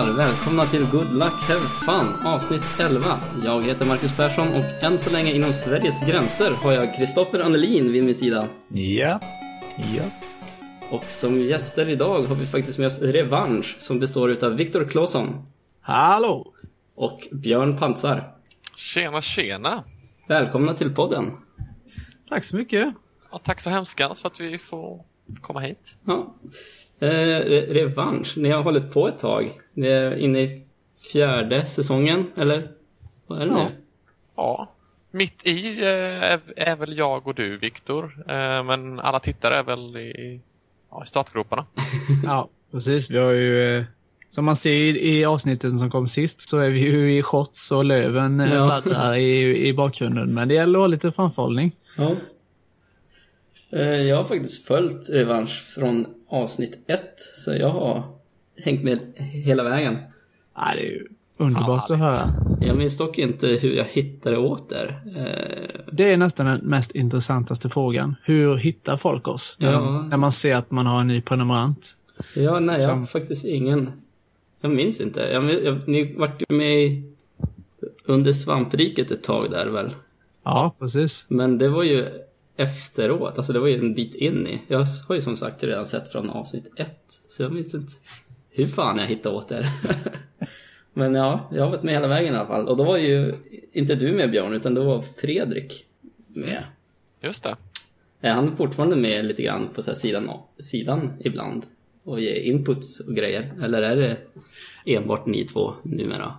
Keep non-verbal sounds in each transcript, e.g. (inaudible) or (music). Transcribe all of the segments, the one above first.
grabbar! Välkomna till Good Luck Have Fun avsnitt 11. Jag heter Marcus Persson och än så länge inom Sveriges gränser har jag Kristoffer Annelin vid min sida. Ja. Ja. Och som gäster idag har vi faktiskt med oss Revansch som består utav Viktor Claesson Hallå! och Björn Pansar. Tjena, tjena! Välkomna till podden. Tack så mycket. Ja, tack så hemskt för att vi får komma hit. Ja. Eh, re- revansch, ni har hållit på ett tag. Ni är inne i fjärde säsongen, eller? Vad är det Ja. nu? Ja. Mitt i eh, är, är väl jag och du, Viktor. Eh, men alla tittare är väl i, ja, i startgroparna. (laughs) Ja, precis. Vi har ju, eh, som man ser i, avsnitten som kom sist, så är vi ju i shorts och löven Ja. fladdrar i, i bakgrunden. Men det gäller att ha lite framförhållning. Ja. Jag har faktiskt följt Revansch från avsnitt ett, så jag har hängt med hela vägen. Ja, det är ju underbart att höra. Jag minns dock inte hur jag hittade åter. Eh, Det är nästan den mest intressantaste frågan. Hur hittar folk oss? När, Ja. när man ser att man har en ny prenumerant. Ja, nej, jag har faktiskt ingen... Jag minns inte. Jag, jag, ni vart ju med i- under svampriket ett tag där väl? Ja, precis. Men det var ju efteråt, alltså det var ju en bit in i. Jag har ju som sagt redan sett från avsnitt ett. Så jag minns inte hur fan jag hittade åt det. (laughs) Men ja, jag har varit med hela vägen i alla fall. Och då var ju inte du med Björn, utan då var Fredrik med. Just det. Är han fortfarande med lite grann på så sidan, sidan ibland? Och ger inputs och grejer? Eller är det enbart ni två numera?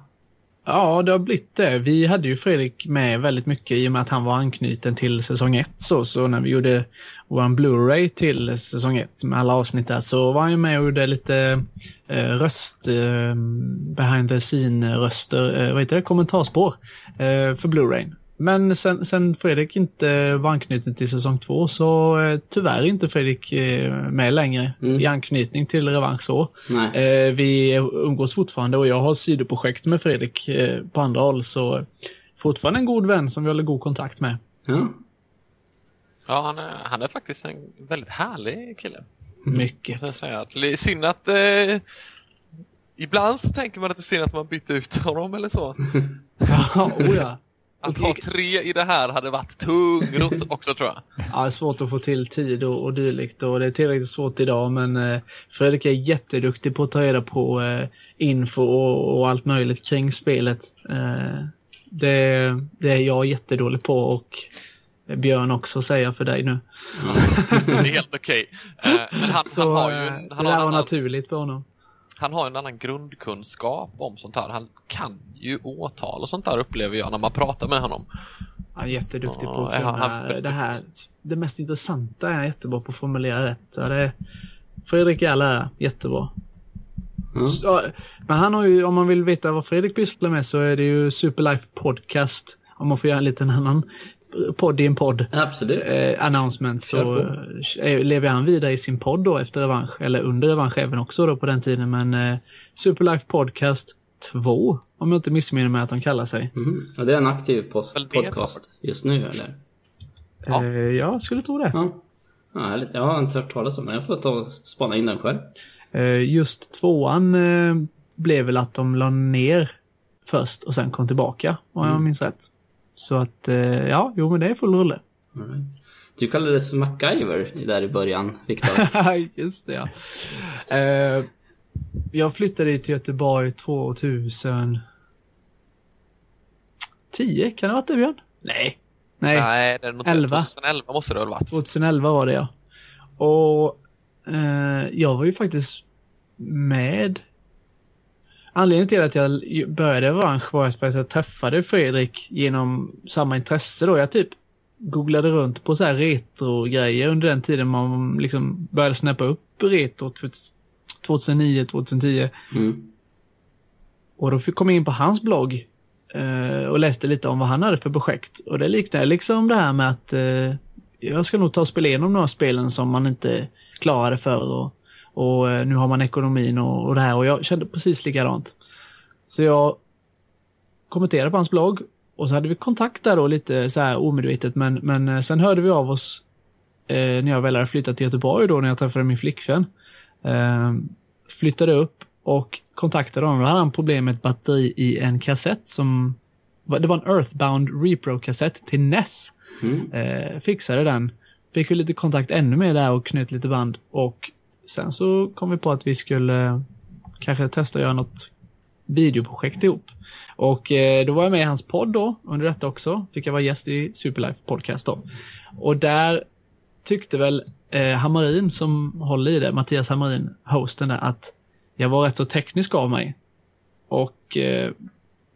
Ja, det har blivit det. Vi hade ju Fredrik med väldigt mycket i och med att han var anknuten till säsong 1. Så, så när vi gjorde vår Blu-ray till säsong 1 med alla avsnitt där så var han ju med och gjorde lite eh, röst, eh, behind the scene-röster, eh, vad heter det, kommentarspår eh, för Blu-ray. Men sen, sen Fredrik inte var anknuten till säsong 2 så eh, tyvärr är inte Fredrik eh, med längre Mm. i anknytning till Revansch så. Eh, vi umgås fortfarande och jag har sidoprojekt med Fredrik eh, på andra håll så fortfarande en god vän som vi håller god kontakt med. Ja. Ja, han är, han är faktiskt en väldigt härlig kille. Mycket. Så jag är synd att... Eh, ibland så tänker man att det är synd att man bytte ut honom eller så. (laughs) Ja, oh ja. Att ha tre i det här hade varit tungrot (laughs) också tror jag. ja, det är svårt att få till tid och, och dylikt och det är tillräckligt svårt idag men eh, Fredrik är jätteduktig på att ta reda på eh, info och, och allt möjligt kring spelet. Eh, det, det är jag jättedålig på och Björn också säger jag för dig nu. Det är helt okej. Eh, men han, (laughs) Så han har ju eh, det han där har annan, naturligt för honom. Han har en annan grundkunskap om sånt här. Han kan ju åtal och sånt där upplever jag när man pratar med honom. Han är jätteduktig Så på att kunna han det här. Det mest intressanta är jättebra på att formulera rätt. Ja, det är, Fredrik i all ära, jättebra. Ja. Så, men han har ju, om man vill veta vad Fredrik pysslar med så är det ju Superlife Podcast. Om man får göra en liten annan podd i en podd. Absolut. Eh, announcement så eh, lever han vidare i sin podd då efter revansch. Eller under revansch även också då på den tiden. Men eh, Superlife Podcast 2 om jag inte missminner mig att de kallar sig. Mhm. Ja, det är en aktiv post- podcast just nu eller? Ja. Eh, jag skulle tro det. Ja. ja härligt. Jag har inte hört talas om den. Jag får ta och spana in den själv. Eh, Just tvåan eh, blev väl att de la ner först och sen kom tillbaka om jag minns rätt. Så att eh, ja, jo men det är full rulle. Right. Du kallades MacGyver där i början, Viktor. (laughs) Just det ja. Eh, jag flyttade till Göteborg 2010. Kan det ha varit det Björn? Nej. Nej, Nej, det är nog 11. 2011 måste det väl varit. 2011 var det ja. Och eh, jag var ju faktiskt med. Anledningen till att jag började revansch var för att jag träffade Fredrik genom samma intresse då. Jag typ googlade runt på så här retro-grejer under den tiden man liksom började snappa upp retro 2009, 2010. Mm. Och då kom jag in på hans blogg eh, och läste lite om vad han hade för projekt. Och det liknar liksom det här med att eh, jag ska nog ta och spela igenom några spelen som man inte klarade förr. Och, och eh, nu har man ekonomin och, och det här och jag kände precis likadant. Så jag kommenterade på hans blogg och så hade vi kontakt där då lite så här omedvetet men, men eh, sen hörde vi av oss eh, när jag väl hade flyttat till Göteborg då när jag träffade min flickvän. Eh, flyttade upp och kontaktade honom. Då hade han problem med ett batteri i en kassett som... Det var en Earthbound Repro-kassett till NES. Mm. Eh, fixade den. Fick vi lite kontakt ännu mer där och knöt lite band. Och sen så kom vi på att vi skulle eh, kanske testa att göra något videoprojekt ihop. Och eh, då var jag med i hans podd då, under detta också. Fick jag vara gäst i Superlife Podcast då. Och där tyckte väl eh, Hammarin som håller i det, Mattias Hammarin, hosten där, att jag var rätt så teknisk av mig. Och eh,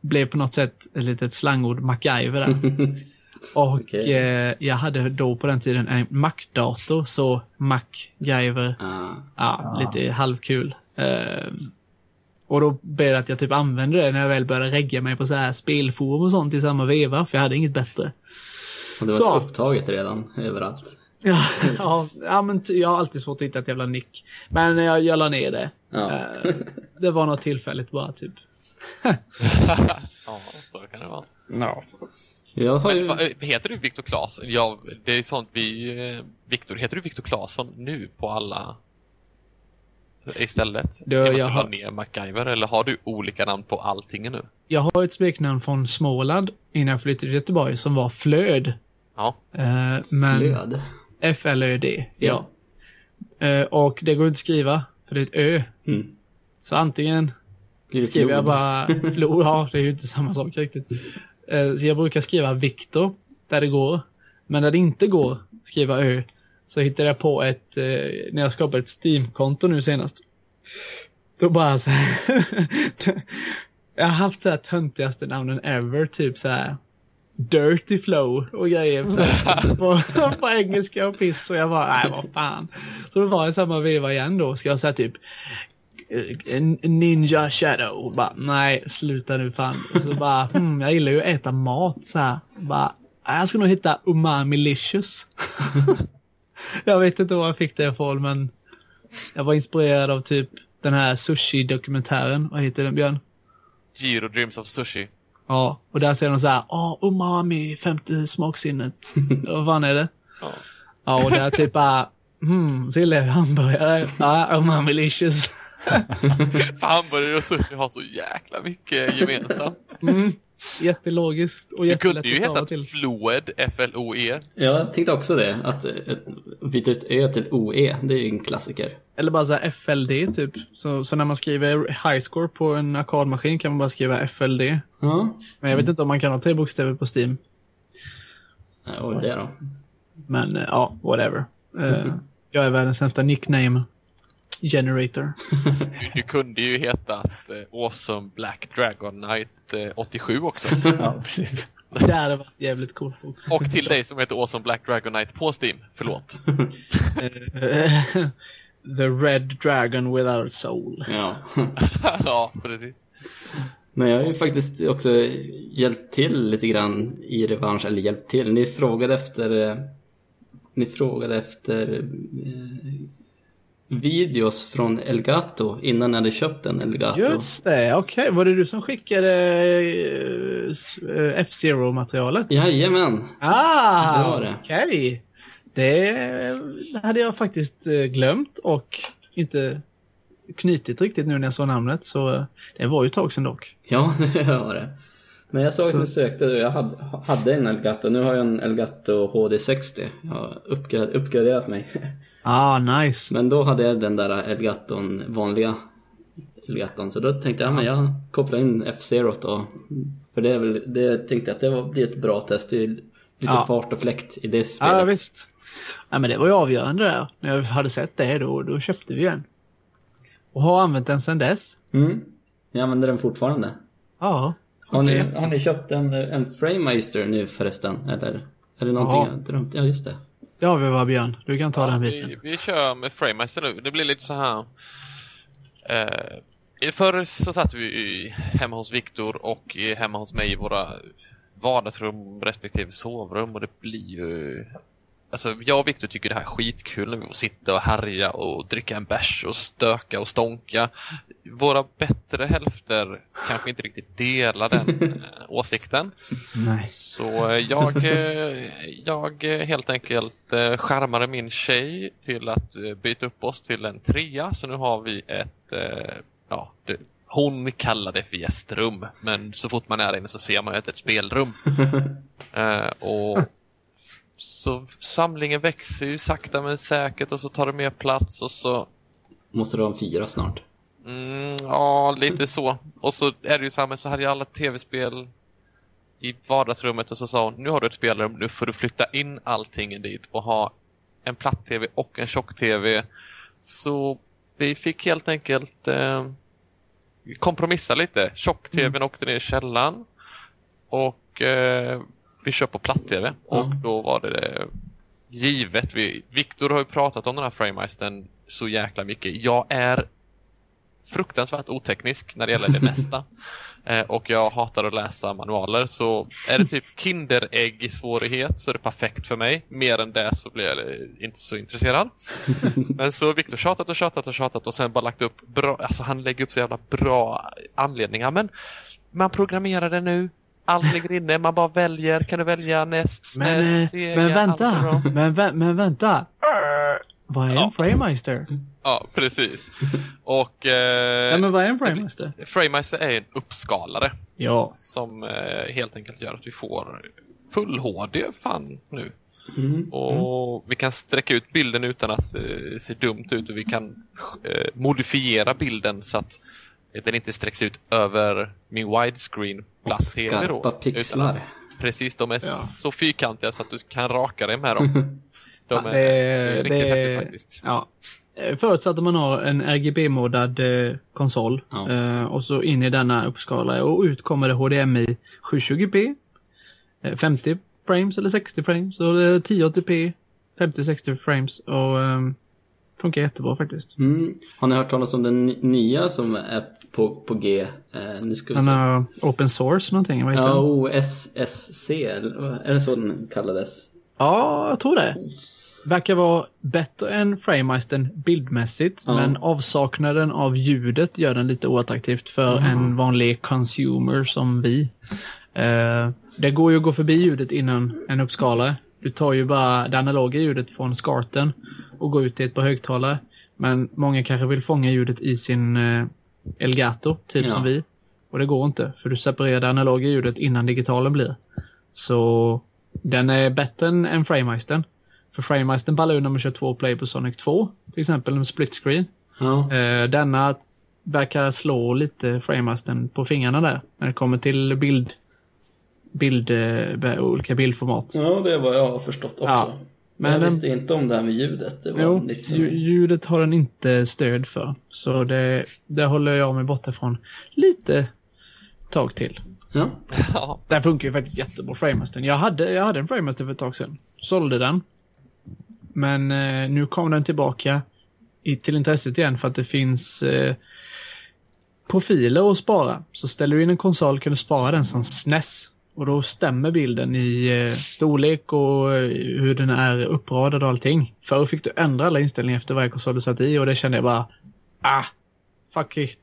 blev på något sätt ett litet slangord MacGyver där. (laughs) Och Okej. eh, jag hade då på den tiden en Mac-dator, så MacGyver, Ah. ja, lite halvkul. Eh, och då blev det att jag typ använde det när jag väl började regga mig på så här spelforum och sånt i samma veva, för jag hade inget bättre. Och det var Så. ett upptaget redan överallt. (laughs) Ja, ja, ja men jag har alltid svårt att hitta ett jävla nick. Men jag, jag la ner det. Ja. Eh, det var något tillfälligt bara typ. (laughs) (laughs) Ja, så kan det vara. Ja. Jag har Men, ju... vad- eh, heter du Viktor Claesson? Ja, det är ju sånt vi... eh, Viktor, heter du Viktor Claesson nu på alla istället? Att jag du har- ner MacGyver eller har du olika namn på allting nu? Jag har ett smeknamn från Småland innan jag flyttade till Göteborg som var Flöd. Ja. Eh, men Flöd. F-L-Ö-D. Ja. Ja. Eh, och det går inte att skriva, för det är ett Ö. Mm. Så antingen skriver jag bara (laughs) flod, ja det är ju inte samma sak riktigt. Eh, Så jag brukar skriva Viktor där det går. Men när det inte går, skriva Ö, så hittade jag på ett, eh, när jag skapade ett Steam-konto nu senast. Då bara så här, (laughs) Jag har haft så här töntigaste namnen ever, typ så här Dirty Flow och grejer så här, (laughs) på, på engelska och piss och jag bara, nej vad fan. Så då var i samma veva igen då, ska jag säga typ Ninja Shadow. Bara, nej, sluta nu fan. Och så bara, (laughs) hmm, jag gillar ju att äta mat så här. Bara, "Nej, jag ska nog hitta Umamilicious. (laughs) jag vet inte var jag fick det ifrån, men jag var inspirerad av typ den här sushi-dokumentären. Vad heter den, Björn? Giro Dreams of Sushi. Ja, och där säger de så här, åh, umami, femte smaksinnet. (laughs) Vad fan är det? Ja. Ja, och där typ bara, hmm, så gillar jag hamburgare. Ja, umamilicious. För hamburgare och sushi har så jäkla mycket gemensamt. Mm, jättelogiskt och Du jättelätt kunde ju heta till. Floed, F-L-O-E. Jag tänkte också det, att eh, byta ut Ö till OE, det är ju en klassiker. Eller bara så här FLD typ. Så, så när man skriver highscore på en arkadmaskin kan man bara skriva FLD. Ja. Men jag vet inte om man kan ha tre bokstäver på Steam. Och det då. Men eh, ja, whatever. Eh, jag är världens sämsta nickname generator. (laughs) Du, du kunde ju heta eh, Awesome Black Dragon Knight eh, 87 också. (laughs) ja, precis. Det hade varit jävligt coolt också. Och till dig som heter Awesome Black Dragon Knight på Steam. Förlåt. Eh, (laughs) The Red Dragon Without Soul. Ja. ja, precis. Men jag har ju faktiskt också hjälpt till lite grann i revansch, eller hjälpt till. Ni frågade efter, eh, ni frågade efter eh, videos från Elgato innan ni hade köpt en Elgato. Just det, okej. Var det du som skickade eh, eh, F-Zero-materialet? Jajamän! Ah, Det var det. okej. Det hade jag faktiskt eh, glömt och inte knutit riktigt nu när jag såg namnet. Så det var ju ett tag sedan dock. Ja, (laughs) det var det. Men jag såg att ni sökte, jag hade, en Elgato. Nu har jag en Elgato HD60. Jag har uppgraderat mig. (laughs) Ah, nice. Men då hade jag den där Elgaton, vanliga Elgaton. Så då tänkte jag, ja, men jag kopplar in F-Zero då. För det är väl, det tänkte jag att det var, blir ett bra test. Det är lite Ja. fart och fläkt i det spelet. Ja, visst. Ja, men det var ju avgörande där. När jag hade sett det då, då köpte vi den. Och har använt den sedan dess. Mm. Jag använder den fortfarande. Ja. Har, ni, har ni köpt en, en Framemeister nu förresten? Eller? Är det någonting Ja. jag drömt? Ja, just det. Det har vi va Björn? Du kan ta den biten. vi, vi kör med Framemaster nu. Det blir lite så här. Eh, förr så satt vi i- hemma hos Viktor och i- hemma hos mig i våra vardagsrum respektive sovrum och det blir ju Alltså jag och Viktor tycker det här är skitkul när vi får sitta och härja och dricka en bärs och stöka och stånka. Våra bättre hälfter kanske inte riktigt delar den (laughs) eh, åsikten. Nej. Så eh, jag, eh, jag helt enkelt skärmade min tjej till att byta upp oss till en trea. Så nu har vi ett, ja, det, hon kallar det för gästrum, men så fort man är inne så ser man ju att det är ett spelrum. (laughs) Och så samlingen växer ju sakta men säkert och så tar det mer plats och så Måste du ha en fyra snart? Mm, ja, lite så. Och så är det ju samma, så hade jag alla tv-spel i vardagsrummet och så sa hon, nu har du ett spelrum, nu får du flytta in allting dit och ha en platt-tv och en tjock-tv. Så vi fick helt enkelt eh, kompromissa lite. Tjock-tvn åkte ner i källaren och eh, vi kör på platt-tv. Och Mm. då var det, det givet. Vi, Viktor har ju pratat om den här Framemastern så jäkla mycket. Jag är fruktansvärt oteknisk när det gäller det (laughs) mesta. Eh, och jag hatar att läsa manualer, så är det typ Kinderägg i svårighet så är det perfekt för mig. Mer än det så blir jag inte så intresserad. (laughs) Men så har Viktor tjatat och tjatat och tjatat och sen bara lagt upp bra, alltså han lägger upp så jävla bra anledningar. Men man programmerar det nu, allt ligger inne, man bara väljer, kan du välja näst, Men, SNES, eh, Sega, men vänta, men, vä- men vänta. Vad är en Ja. Framemeister? Ja, precis. Och eh, Ja, men vad är en Framemeister? Framemeister är en uppskalare. Ja. som eh, helt enkelt gör att vi får full HD fan nu. Mm. Och vi kan sträcka ut bilden utan att det ser dumt ut och vi kan eh, modifiera bilden så att den inte sträcks ut över min widescreen då. Skarpa Utan pixlar. Precis, de är Ja. så fyrkantiga så att du kan raka dig med dem. (laughs) De Ja, är, det- är riktigt det- häftigt faktiskt. Ja. Eh, Förutsatt att man har en RGB-modad eh, konsol Ja. eh, och så in i denna uppskala och ut kommer det HDMI 720p, eh, 50 frames eller 60 frames och det är 1080p, 50-60 frames och eh, funkar jättebra faktiskt. Mm. Har ni hört talas om den ny- nya som är på, på G? Eh, nu ska vi se. har open source någonting, vad heter Ja? OSSC, är det så den kallades? Ja, jag tror det. Verkar vara bättre än Framemastern bildmässigt, Ja. men avsaknaden av ljudet gör den lite oattraktivt för en vanlig consumer som vi. Eh, det går ju att gå förbi ljudet innan en uppskalare. Du tar ju bara det analoga ljudet från skarten och går ut till ett par högtalare. Men många kanske vill fånga ljudet i sin eh, Elgato, typ Ja. som vi. Och det går inte, för du separerar det analoga ljudet innan digitalen blir. Så den är bättre än, än Framemastern. För Framemastern ballar ur när man kör två play på Sonic 2, till exempel med split screen. Ja. Eh, denna verkar slå lite Framemastern på fingrarna där, när det kommer till bild, bild eh, olika bildformat. ja, det är vad jag har förstått också. Ja. Men jag visste inte om det här med ljudet. Det var Jo, nytt för lju- mig. ljudet har den inte stöd för. Så det, det håller jag mig borta från lite tag till. Ja. (laughs) Ja, Den funkar ju faktiskt jättebra, Framemastern. Jag hade, jag hade en Framemaster för ett tag sedan. Sålde den. Men eh, nu kom den tillbaka i, till intresset igen för att det finns eh, profiler att spara. Så ställer du in en konsol kan du spara den som SNES. Och då stämmer bilden i eh, storlek och eh, hur den är uppradad och allting. Förr fick du ändra alla inställningar efter varje konsol du satt i och det kände jag bara, ah, fuck it.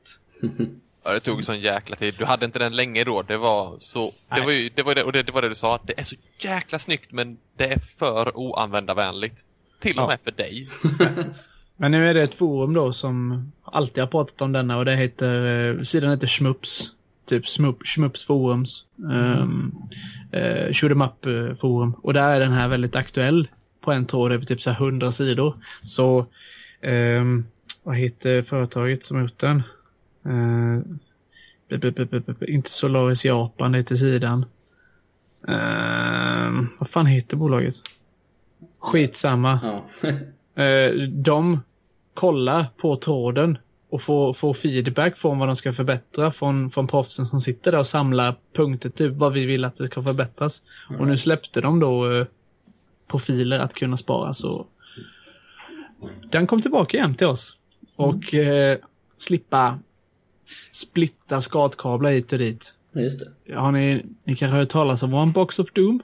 Ja, det tog sån jäkla tid. Du hade inte den länge då. Det var så... Det var ju det, var det, och det, det var det du sa. Det är så jäkla snyggt men det är för oanvändarvänligt. Till och Ja. med för dig. (laughs) Men nu är det ett forum då som alltid har pratat om denna och det heter, eh, sidan heter Schmups. Typ Schmups forums. Um, uh, Shoot 'em up eh, forum. Och där är den här väldigt aktuell på en tråd över typ så här 100 sidor. Så ehm, vad heter företaget som gjort den? Eh, b- inte Solaris Japan, det heter sidan. Ehm, vad fan heter bolaget? Skitsamma. Ja. (laughs) Eh, de kollar på tråden och får, får feedback från vad de ska förbättra från, från proffsen som sitter där och samlar punkter, typ vad vi vill att det ska förbättras. Och nu släppte de då eh, profiler att kunna spara så den kom tillbaka igen till oss. Och eh, slippa splitta skatkablar hit och dit. Just det. Har ni, ni kanske har hört talas om One Box of Doom?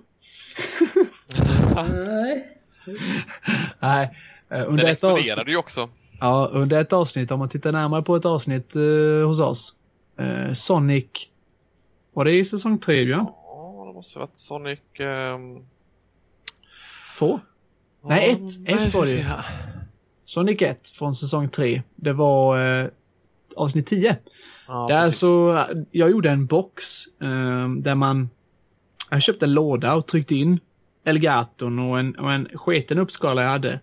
(laughs) Nej. Nej. eh, Under Den exploderade ju också. Ja, under ett avsnitt, om man tittar närmare på ett avsnitt eh, hos oss. Eh, Sonic, var det i säsong 3 Björn? Ja, det måste ha varit Sonic... ehm, Två? Nej, ja, ett. nej, Ett jag ska var det här. Sonic 1 från säsong 3. Det var eh, avsnitt 10. Ja, där precis. så, jag gjorde en box eh, där man, jag köpte en låda och tryckte in Elgatorn och en, och en sketen uppskala jag hade.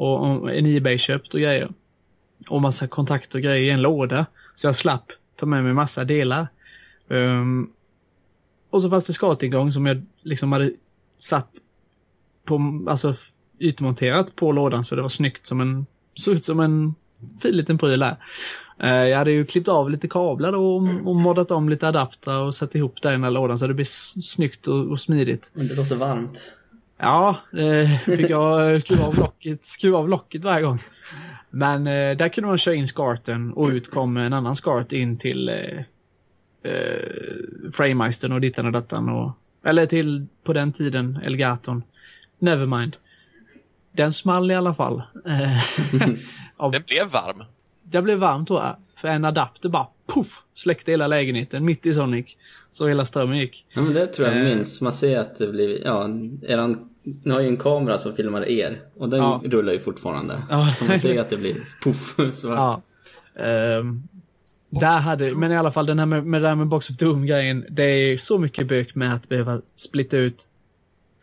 Och, en Ebay-köpt och grejer. Och massa kontakter och grejer i en låda. Så jag slapp ta med mig massa delar. Um, och så fanns det skatingång som jag liksom hade satt på, alltså ytmonterat på lådan så det var snyggt som en, såg ut som en fin liten pryl där. Uh, Jag hade ju klippt av lite kablar då och, och moddat om lite adaptrar och satt ihop där i den här lådan så det blir snyggt och, och smidigt. Men det låter varmt. Ja, eh, fick jag skruva av locket, skruva av locket varje gång. Men eh, där kunde man köra in skarten och ut kom en annan skart in till eh, eh, Framemeistern och dittan och dattan och eller till på den tiden Elgatorn. Nevermind. Den small i alla fall. Eh, (laughs) av, Den blev varm. det blev varmt tror jag. För en adapter bara puff släckte hela lägenheten mitt i Sonic. Så hela strömmen gick. Ja men det tror jag Eh. minns. Man ser att det blir, ja, eran, ni har ju en kamera som filmar er. Och den Ja. rullar ju fortfarande. Ja. (laughs) Så man ser att det blir poff svart. (laughs) Ja. Ehm, där hade, men i alla fall den här med, med, det här med Box of Doom grejen. Det är så mycket bök med att behöva splitta ut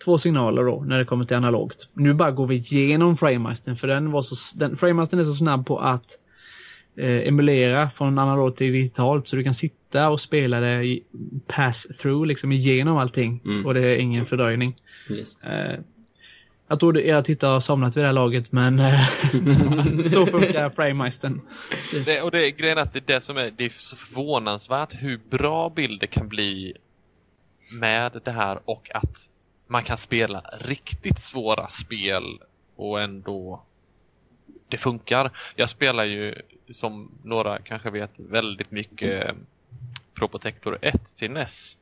två signaler då när det kommer till analogt. Nu bara går vi igenom Framemastern för den var så, den, Framemastern är så snabb på att eh, emulera från analogt till digitalt så du kan sitta och spela det pass through liksom igenom allting Mm. och det är ingen fördröjning. Visst. Eh, jag tror det- era tittare har somnat vid det här laget men eh, (laughs) så funkar Framemastern. Det, och det, grejen är att det är det som är, det är så förvånansvärt hur bra bilder kan bli med det här och att man kan spela riktigt svåra spel och ändå det funkar. Jag spelar ju, som några kanske vet, väldigt mycket Probotector 1 till NES.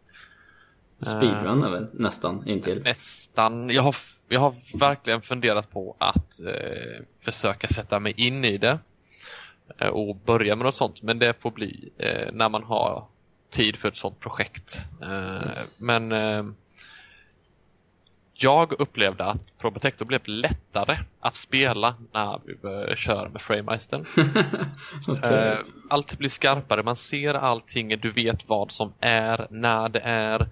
Speedrun är väl nästan intill. Nästan. Jag har, jag har verkligen funderat på att eh, försöka sätta mig in i det eh, och börja med något sånt. Men det får bli eh, när man har tid för ett sånt projekt. Eh, Yes. Men eh, jag upplevde att Probotector blev lättare att spela när vi köra med Framemeistern. (laughs) Okej. Eh, Allt blir skarpare, man ser allting, du vet vad som är, när det är.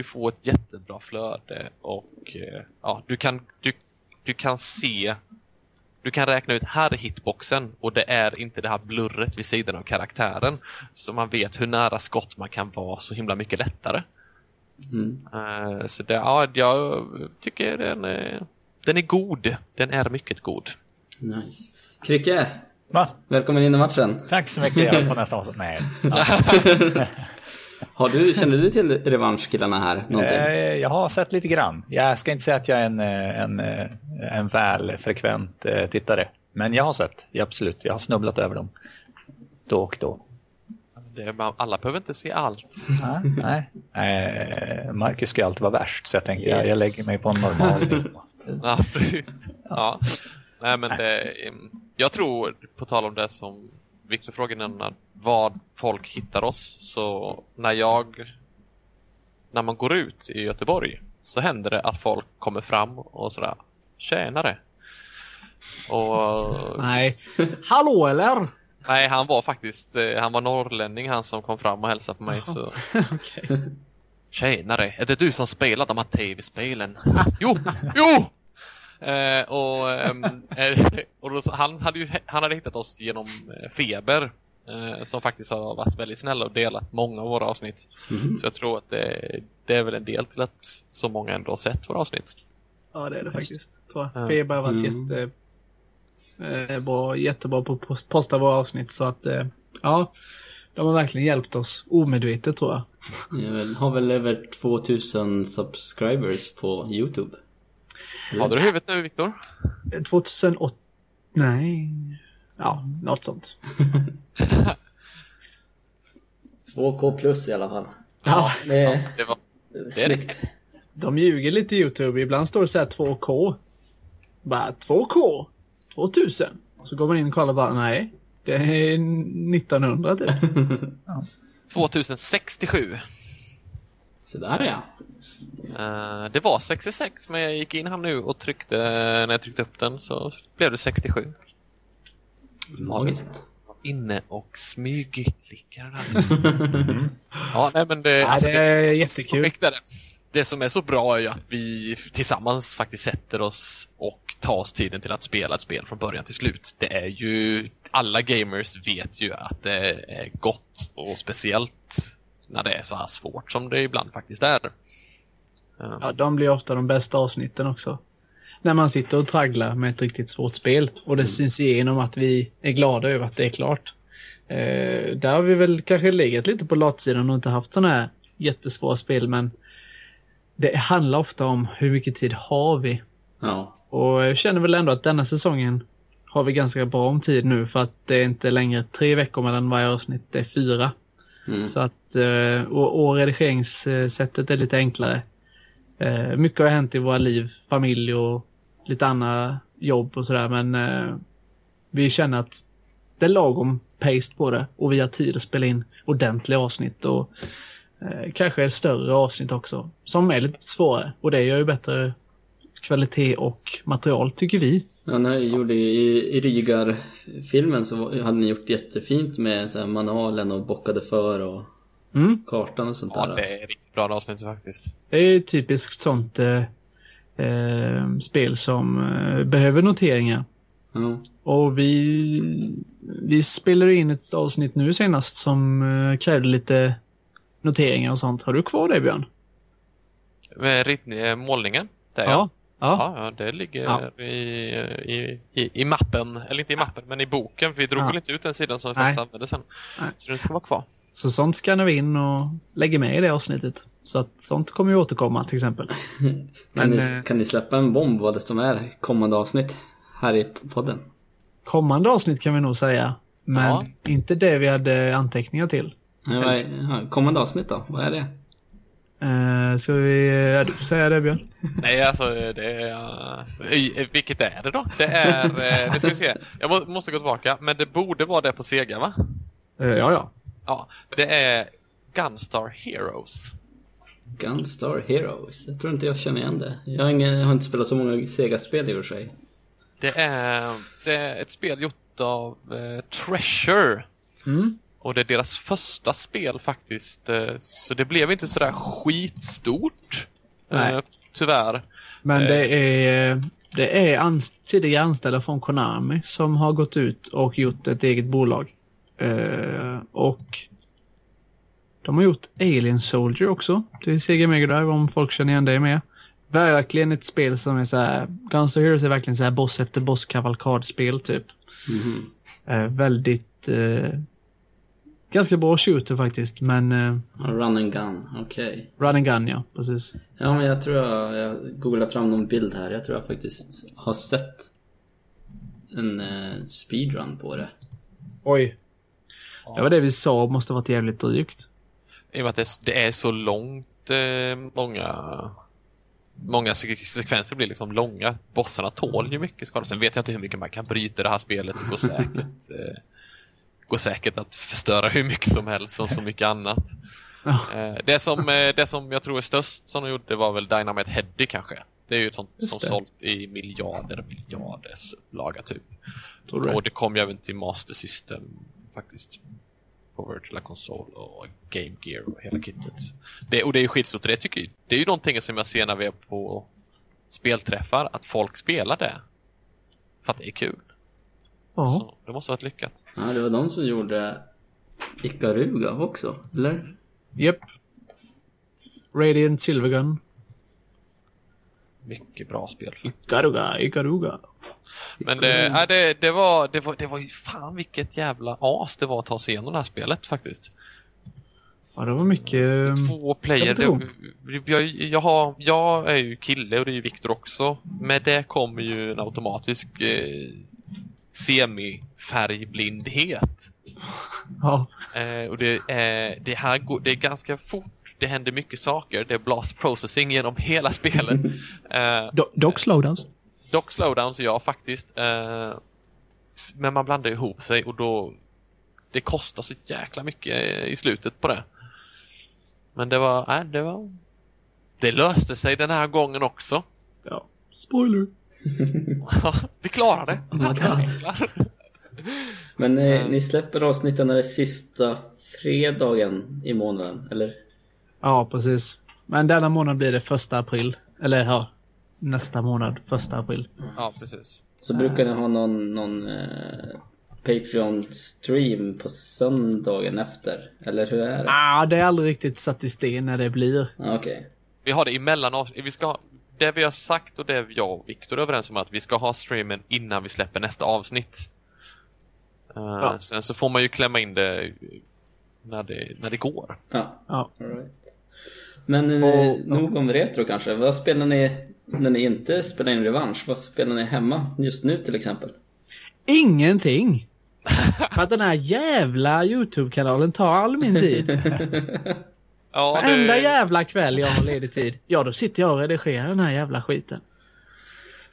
Du får ett jättebra flöde och eh, ja, du kan, du, du kan se du kan räkna ut här är hitboxen och det är inte det här blurret vid sidan av karaktären. Så man vet hur nära skott man kan vara så himla mycket lättare. Mm. Eh, Så det, ja, jag tycker den är, den är god. Den är mycket god. Nice. Krycke, Va? välkommen in i matchen. Tack så mycket. Jag är på nästa avsnitt. Nej. (laughs) (laughs) Har du, känner du till revanschkillarna här? Någonting? Eh, Jag har sett lite grann. Jag ska inte säga att jag är en, eh, en, eh, en väl frekvent eh, tittare. Men jag har sett, ja, absolut. Jag har snubblat över dem. Då och då. Det, alla behöver inte se allt. Nej, nej. Marcus ska alltid vara värst, så jag tänkte jag, jag Yes. lägger mig på en normal (laughs) nivå. Ja, precis. Ja. Nej, men det, jag tror, på tal om det som Viktor frågade innan, vad folk hittar oss. Så när jag, när man går ut i Göteborg så händer det att folk kommer fram och sådär, tjänare. Och Nej. Hallå eller? nej, han var faktiskt, eh, han var norrlänning han som kom fram och hälsade på mig så (laughs) Okej. Tjenare, är det du som spelar de här tv-spelen? jo, jo! Eh, och ehm, eh, (laughs) och då, han, hade ju, han hade hittat oss genom eh, Feber, eh, som faktiskt har varit väldigt snälla och delat många av våra avsnitt. Mhm. Så jag tror att det, det är väl en del till att så många ändå har sett våra avsnitt. Ja, det är det faktiskt. Tror jag. Ja. Feber har varit Mm. jätte, eh, bra, jättebra på att post- posta våra avsnitt. Så att, eh, ja, de har verkligen hjälpt oss omedvetet tror jag. Jag har väl över 2000 subscribers på YouTube. Har du det i huvudet nu Viktor? Eh, 2008, nej, ja, något sånt. (laughs) 2K plus i alla fall. Ja, Det är Det var, snyggt. de ljuger lite i YouTube. Ibland står det så här 2K. Bara 2K? 2000? Och så går man in och kollar bara, nej, det är 1900 typ. (laughs) 2067. Så där ja. Eh, det var 66 men jag gick in här nu och tryckte, när jag tryckte upp den så blev det 67. Magiskt. inne och smygklickade där. (laughs) Ja, nej men det, Ja, alltså, det är jättekul. det som är så bra är ju att vi tillsammans faktiskt sätter oss och tar oss tiden till att spela ett spel från början till slut. Det är ju, alla gamers vet ju att det är gott och speciellt när det är så här svårt som det ibland faktiskt är. Um, Ja, de blir ofta de bästa avsnitten också. När man sitter och tragglar med ett riktigt svårt spel och det syns igenom att vi är glada över att det är klart. Eh, där har vi väl kanske legat lite på latsidan och inte haft sådana här jättesvåra spel men det handlar ofta om hur mycket tid har vi. Ja. Och jag känner väl ändå att denna säsongen har vi ganska bra om tid nu för att det är inte längre tre veckor mellan varje avsnitt, det är fyra. Mm. Så att, eh, och, och redigeringssättet är lite enklare. Eh, Mycket har hänt i våra liv, familj och lite andra jobb och sådär men eh, vi känner att det är lagom pace på det och vi har tid att spela in ordentliga avsnitt och eh, kanske ett större avsnitt också som är lite svårare och det gör ju bättre kvalitet och material tycker vi. Ja, när jag gjorde i, i Rygar-filmen så hade ni gjort jättefint med så här, manualen och bockade för och Mm. kartan och sånt ja, där. det är riktigt bra avsnitt faktiskt. Det är typiskt sånt eh, eh, spel som eh, behöver noteringar. Ja. Och vi, vi spelade in ett avsnitt nu senast som eh, krävde lite noteringar och sånt. Har du kvar det Björn? Med rit- eh, målningen, där ja. Ja. Ja, ja, det ligger Ja. I, i, i, i mappen, eller inte i mappen, men i boken. För vi drog Ja. väl inte ut den sidan som vi faktiskt använde sen. Nej. Så den ska vara kvar. Så sånt skannar vi in och lägger med i det avsnittet. Så att sånt kommer ju återkomma till exempel. (laughs) Kan, Men, ni, eh, kan ni släppa en bomb vad det som är kommande avsnitt här i podden? Kommande avsnitt kan vi nog säga. Men Ja. inte det vi hade anteckningar till. Ja, vad är, kommande avsnitt då? Vad är det? Uh, ska vi... Ja, du får säga det Björn. (laughs) Nej, alltså det är... eh, vilket är det då? Det är... eh, nu ska vi se. Jag må, måste gå tillbaka, men det borde vara det på Sega, va? Eh, ja, ja. Ja, det är Gunstar Heroes. Gunstar Heroes? Jag tror inte jag känner igen det. Jag har, ingen, jag har inte spelat så många Sega-spel i och för sig. Det är, det är ett spel gjort av eh, Treasure. Mm. Och det är deras första spel faktiskt. eh, Så det blev inte sådär skitstort. Nej. eh, Tyvärr. Men Eh. det är, det är ans tidigare anställda från Konami som har gått ut och gjort ett eget bolag. Eh, och de har gjort Alien Soldier också till Sega Mega Drive om folk känner igen det med. Verkligen ett spel som är så här, Guns N' Heroes är verkligen så här boss efter boss kavalkadspel typ. Mhm. Eh, väldigt, eh, ganska bra shooter faktiskt men eh, Run and gun, okej. run and gun ja, precis. Ja, men jag tror jag, jag googlar fram någon bild här. Jag tror jag faktiskt har sett en eh, speedrun på det. Oj. Det var det vi sa måste varit jävligt drygt. I och med att det, det är så långt, eh, många, många sek- sekvenser blir liksom långa. Bossarna tål ju mycket skada. Sen vet jag inte hur mycket man kan bryta det här spelet. Det går säkert, (laughs) eh, går säkert att förstöra hur mycket som helst som så mycket annat. Ja. Eh, det, som, eh, det som jag tror är störst som de gjorde var väl Dynamite Heady kanske. Det är ju ett sånt Just som det. sålt i miljarder, miljarders upplaga typ. Och det kom ju även till Master System faktiskt. På Virtual Console och Game Gear och hela kittet. Det, och det är ju skitstort. Det, tycker, jag- det är ju någonting som jag ser när vi är på spelträffar, att folk spelar det. För att det är kul. Ja. Så det måste ha varit lyckat. Ja, det var de som gjorde Ikaruga också, eller? Japp. Radiant Silvergun. Mycket bra spel. Ikaruga, Ikaruga. Men det, nej, det, det, var, det, var, det var ju fan vilket jävla as det var att ta sig igenom det här spelet faktiskt. Ja, det var mycket... Två player. jag jag, jag, har, jag är ju kille och det är ju Viktor också. Med det kommer ju en automatisk eh, semifärgblindhet. (laughs) Ja. Eh, och det, är, det här går, det är ganska fort. Det händer mycket saker. Det är blast processing genom hela spelet. (laughs) Eh, Do dock slowdowns. Dock slowdowns, ja faktiskt. Eh, men man blandar ihop sig och då det kostar så jäkla mycket eh, i slutet på det. Men det var, nej, det var det löste sig den här gången också. Ja. Spoiler. (laughs) Vi klarade det. Oh. (laughs) Men eh, ni släpper avsnitten när det är sista fredagen i månaden, eller? Ja, precis. Men denna månad blir det första april. Eller ja, nästa månad, första april. Ja, precis. Så brukar ni ha någon, någon eh, Patreon-stream på söndagen efter? Eller hur är det? Ah, det är aldrig riktigt satt i sten när det blir. Ah, Okej. Vi har det emellan av- vi ska ha, Det vi har sagt och det jag och Viktor är överens om att vi ska ha streamen innan vi släpper nästa avsnitt. Eh, Sen så får man ju klämma in det när det, när det går. Ja, Ja. all right. Men eh, Och- nog om retro kanske. Vad spelar ni när ni inte spelar in revansch? Vad spelar ni hemma just nu till exempel? Ingenting! (laughs) För att den här jävla YouTube-kanalen tar all min tid. (laughs) Ja, Varenda det, jävla kväll jag har ledig tid, ja då sitter jag och redigerar den här jävla skiten.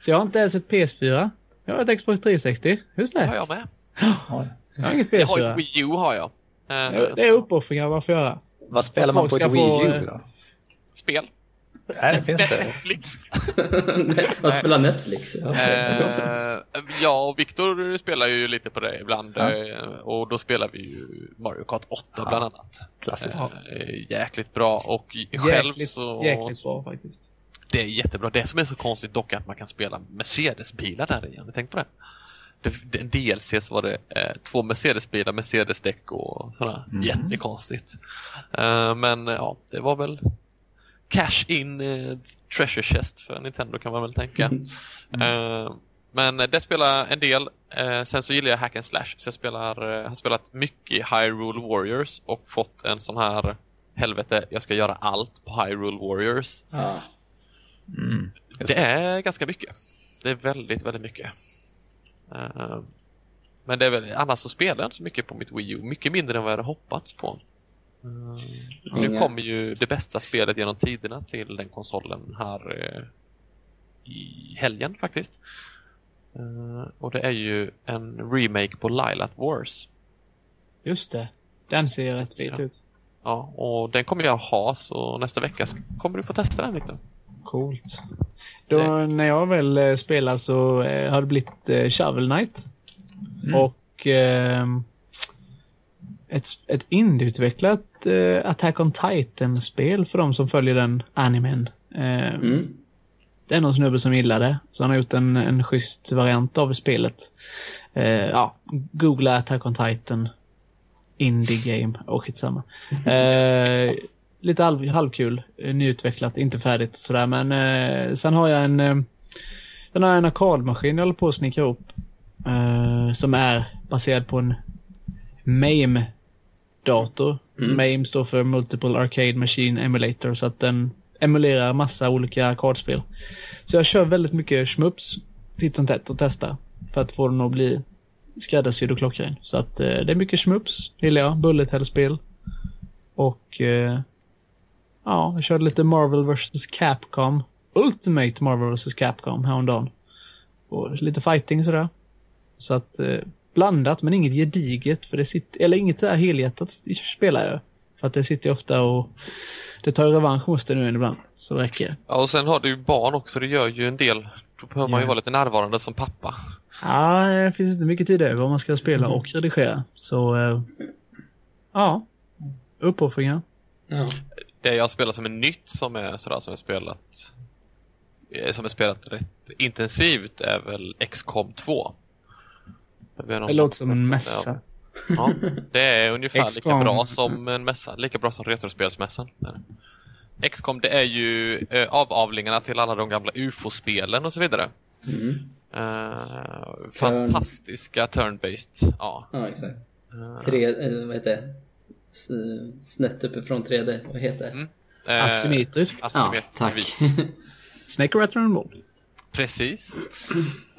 Så jag har inte ens ett PS4. Jag har ett Xbox 360. Just har det. jag med. Jag har inget Jag har PS4. Wii U har jag. Eh, Det är uppoffringar man får göra. Vad spelar man på ett ska Wii få, U då? Spel. Nej, finns det? Netflix. (laughs) Vad spelar Netflix? Ja. Eh, jag och Viktor spelar ju lite på det ibland. eh, Och då spelar vi ju Mario Kart 8 bland annat. Klassiskt. Eh, jäkligt bra och själv Jäkligt, så... jäkligt bra faktiskt. Det är jättebra. Det som är så konstigt dock är att man kan spela Mercedes-bilar där igen. Har tänkt på det? det, en DLC så var det eh, två Mercedes-bilar, Mercedes-däck och sådär. Jättekonstigt. Eh, men ja, det var väl cash in eh, treasure chest för Nintendo kan man väl tänka. Eh, men det spelar en del. Eh, sen så gillar jag hack and slash. Så jag spelar, har spelat mycket Hyrule Warriors och fått en sån här helvete, jag ska göra allt på Hyrule Warriors. Ja. Mm. Det är ganska mycket. Det är väldigt, väldigt mycket. Men det är väl, annars så spelar jag inte så mycket på mitt Wii U. Mycket mindre än vad jag hade hoppats på. Eh, nu kommer ju det bästa spelet genom tiderna till den konsolen här eh, i helgen faktiskt. Eh, och det är ju en remake på Lilat Wars. Just det. Den ser rätt fet ut. Ja, och den kommer jag ha så nästa vecka kommer du få testa den Victor. Coolt. Då, när jag väl eh, spelar så eh, har det blivit eh, Shovel Knight. Och ehm, ett, ett indieutvecklat eh, Attack on Titan-spel för de som följer den animen. Eh, Mm. Det är någon snubbe som gillar det. Så han har gjort en, en schysst variant av spelet. Eh, ja, googla Attack on Titan. Indie game. Och skitsamma. (laughs) Eh, lite halv, halvkul. eh, Nyutvecklat, inte färdigt och sådär. Men eh, sen har jag en... Eh, sen har jag en arkadmaskin jag håller på att snickra ihop. Eh, som är baserad på en MAME-dator. Mm. MAME står för Multiple Arcade Machine Emulator. Så att den emulerar massa olika arkadspel. Så jag kör väldigt mycket schmups titt som tätt och testar. För att få den att bli skräddarsydd och klockren. Så att eh, det är mycket schmups, gillar jag. Bullet hell-spel. Och eh, ja, jag körde lite Marvel vs Capcom. Ultimate Marvel vs Capcom häromdagen. Och lite fighting sådär. Så att eh, blandat men inget gediget. För det sitter, eller inget så här helhjärtat spelar jag. För att det sitter ofta och det tar ju revansch hos det nu ibland. Så det räcker. Ja, och sen har du ju barn också, det gör ju en del. Då behöver man ju Ja. vara lite närvarande som pappa. Ja, det finns inte mycket tid över om man ska spela och redigera. Så eh, ja, uppoffringar. Ja. Det jag spelar som är nytt som är sådär som jag spelat eh, som är spelat rätt intensivt är väl XCOM 2. Jag vet inte om Det låter som en mässa. Ja, det är ungefär lika bra som en mässa. Lika bra som Retrospelsmässan. XCOM det är ju eh, avavlingarna till alla de gamla UFO-spelen och så vidare. Mm. Eh, fantastiska turn-based. Ja. ja, exakt. Tre, eh, vad heter det? S- Snett uppifrån 3D, vad heter det? Mm. Eh, Asymmetriskt. Ja, asymmetriskt. tack. (laughs) Snake Rattle and Roll. Precis.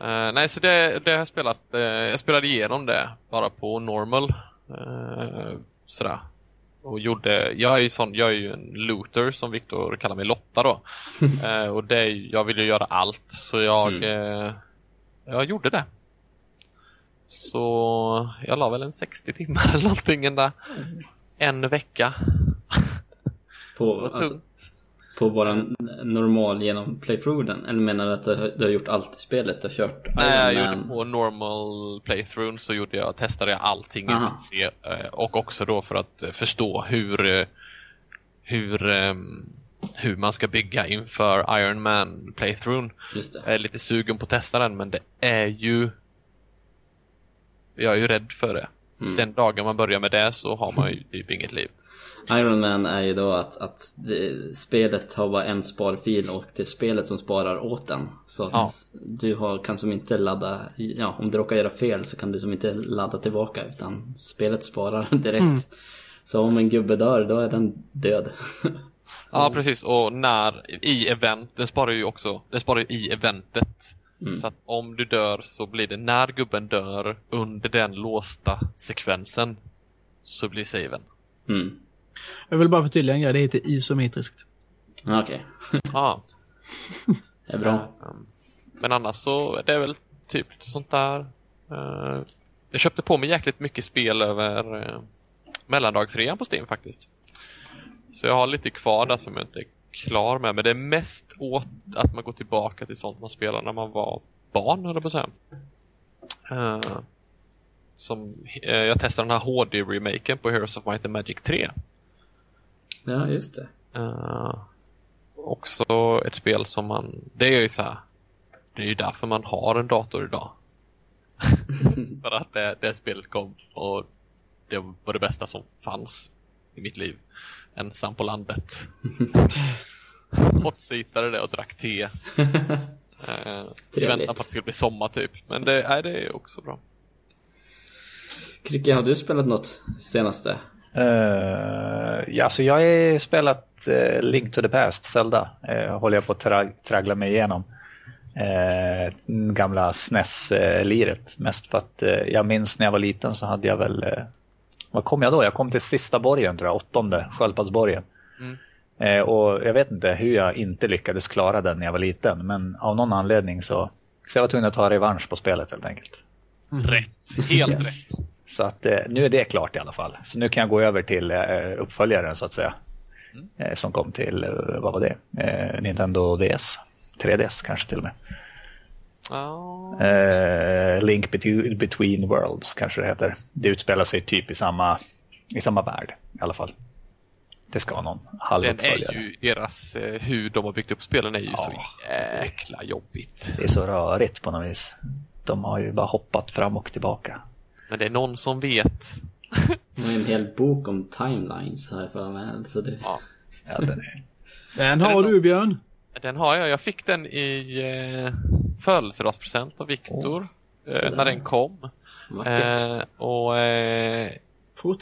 Eh, nej, så det, det har jag spelat. Uh, jag spelade igenom det bara på normal. Uh, sådär. Och gjorde, jag är ju sån, jag är ju en looter som Viktor kallar mig Lotta då. (laughs) Och det, jag vill ju göra allt så jag, eh, jag gjorde det. Så jag la väl en 60 timmar (laughs) eller någonting där, en vecka. På, (laughs) alltså. På våran normal genom playthroughen? Eller menar du att du har, gjort allt i spelet? Du har kört Iron Nej, jag gjorde på normal playthrough så gjorde jag, testade jag allting Aha. Eh, och också då för att eh, förstå hur, eh, hur, ehm, hur man ska bygga inför Iron Man playthroughen. Jag är lite sugen på att testa den men det är ju jag är ju rädd för det. Mm. Den dagen man börjar med det så har man ju typ inget liv. Iron Man är ju då att, att det, spelet har bara en sparfil och det är spelet som sparar åt den. Så att Ja. du har, kan som inte ladda, ja om du råkar göra fel så kan du som inte ladda tillbaka utan spelet sparar (laughs) direkt. Så om en gubbe dör, då är den död. (laughs) Ja, precis. Och när i event, den sparar ju också, den sparar ju i eventet. Så att om du dör så blir det när gubben dör under den låsta sekvensen så blir saven. Mm. Jag vill bara förtydliga en grej, det heter isometriskt. Ja, Okej, (laughs) Ja, det är bra. ehm, men annars så är det väl typ sånt där. Eh, jag köpte på mig jäkligt mycket spel över uh, mellandagsrean på Steam faktiskt. Så jag har lite kvar där som jag inte är klar med. Men det är mest åt att man går tillbaka till sånt man spelade när man var barn, eller på att säga. Eh, som, eh, jag testade den här HD-remaken på Heroes of Might and Magic 3. Ja, just det. Uh, också ett spel som man, det är ju så här, det är ju därför man har en dator idag. (laughs) För att det, det spelet kom och det var det bästa som fanns i mitt liv. Ensam på landet. (laughs) Bortsitade det och drack te. Uh, (laughs) I Trevligt. väntan på att det skulle bli sommar typ. Men det, nej, det är också bra. Kricke, har du spelat något senaste? Uh, ja, så jag har spelat eh, Link to the Past, Zelda. Uh, håller jag på att tra- traggla mig igenom. Uh, gamla SNES-liret. Mest för att eh, jag minns när jag var liten så hade jag väl... eh, vad kom jag då? Jag kom till sista borgen tror jag, åttonde, sköldpaddsborgen. Mm. Och jag vet inte hur jag inte lyckades klara den när jag var liten. Men av någon anledning så... Så jag var tvungen att ta revansch på spelet helt enkelt. Rätt, helt Yes. rätt. Så att eh, nu är det klart i alla fall. Så nu kan jag gå över till eh, uppföljaren så att säga. Eh, som kom till, vad var det? Nintendo DS. 3DS kanske till och med. Ja, Eh, Link Between, Worlds kanske det heter. Det utspelar sig typ i samma, i samma värld i alla fall. Det ska vara någon den är halvuppföljare. ju, deras, eh, hur de har byggt upp spelen är ju så Ja. jäkla jobbigt. Det är så rörigt på något vis. De har ju bara hoppat fram och tillbaka. Men det är någon som vet. Det var en hel bok om timelines här för mig. Så det... Ja, Ja, den är... Den Är har du Björn. den har jag. Jag fick den i eh, födelsedagspresent av Viktor. eh, sådär. när den kom. Eh, och eh,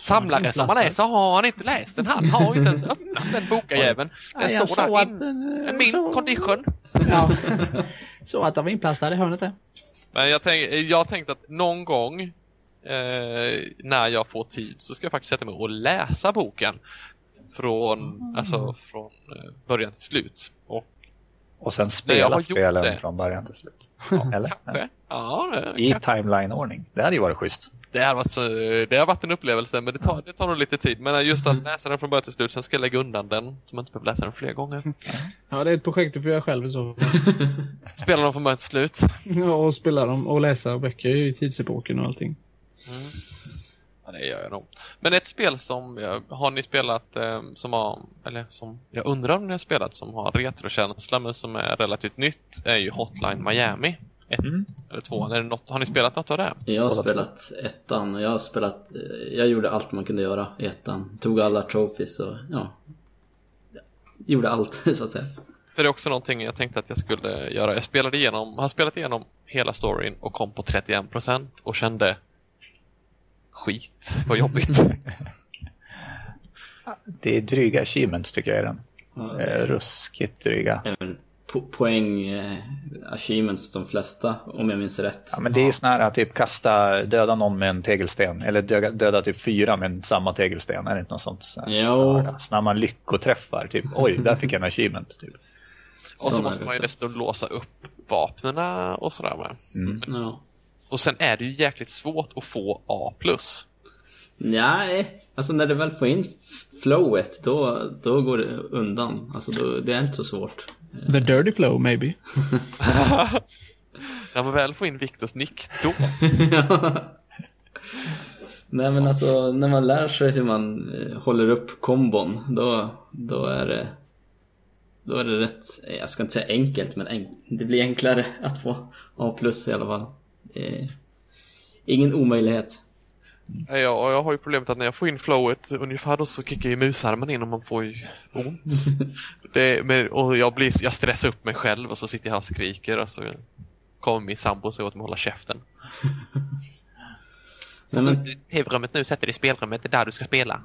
samlare som han är så har han inte läst den. Han har ju inte ens öppnat den bokajäveln. Den jag står där att in, den, eh, en mint så- condition. Ja. (laughs) Så att den var inplastad i hörnet där. Men jag, tänk, jag har tänkt att någon gång eh, när jag får tid så ska jag faktiskt sätta mig och läsa boken. Från, alltså, från eh, början till slut. Och Och sen spela spelen det. från början till slut. (laughs) Eller? kanske, ja, det, I timeline-ordning. Det hade ju varit schysst. det, har varit så, det har varit en upplevelse men det tar, det tar nog lite tid. Men just att läsa den från början till slut, sen ska jag lägga undan den så man inte behöver läsa den fler gånger. Ja, det är ett projekt du får göra själv i så. Spela dem från början till slut. Ja, och spela dem och läsa böcker i tidsepoken och allting. Mm. Ja, det gör jag nog. Men ett spel som, har ni spelat eh, som har, eller som jag undrar om ni har spelat som har retrokänsla men som är relativt nytt är ju Hotline Miami. Ett Mm. eller två, eller något, har ni spelat något av det? Jag har spelat ettan och jag har spelat... Jag gjorde allt man kunde göra i ettan. Tog alla trophies och ja... Gjorde allt (laughs) så att säga. För det är också någonting jag tänkte att jag skulle göra. Jag spelade igenom, har spelat igenom hela storyn och kom på 31% och kände skit, vad jobbigt. (laughs) Det är dryga achievements tycker jag är den. Ja, Eh, ruskigt dryga. Även po- poäng, eh, achievements de flesta om jag minns rätt. Ja, men det är ju här typ kasta, döda någon med en tegelsten. Eller döda, döda typ fyra med samma tegelsten. Är det inte något sånt? Så så så när man lyckoträffar, typ oj, där fick jag en achievement. Typ. Och så Sådana måste man ju dessutom låsa upp vapnena och sådär med. Mm. Ja. Och sen är det ju jäkligt svårt att få A+. Nej, alltså när du väl får in flowet då, då går det undan. Alltså då, det är inte så svårt. The dirty flow maybe. (laughs) När man väl får in Viktors nick, då. (laughs) Nej men alltså när man lär sig hur man eh, håller upp kombon då, då är det då är det rätt, jag ska inte säga enkelt men en, det blir enklare att få A plus i alla fall. Det är ingen omöjlighet. Ja, jag, jag har ju problemet att när jag får in flowet ungefär då så kickar ju musarmen in och man får ju ont. (laughs) Det, men, och jag, blir, jag stressar upp mig själv och så sitter jag här och skriker och så kommer min sambo och säger åt mig att hålla käften. (laughs) Nej, men, TV-rummet nu, sätter dig i spelrummet, det är där du ska spela.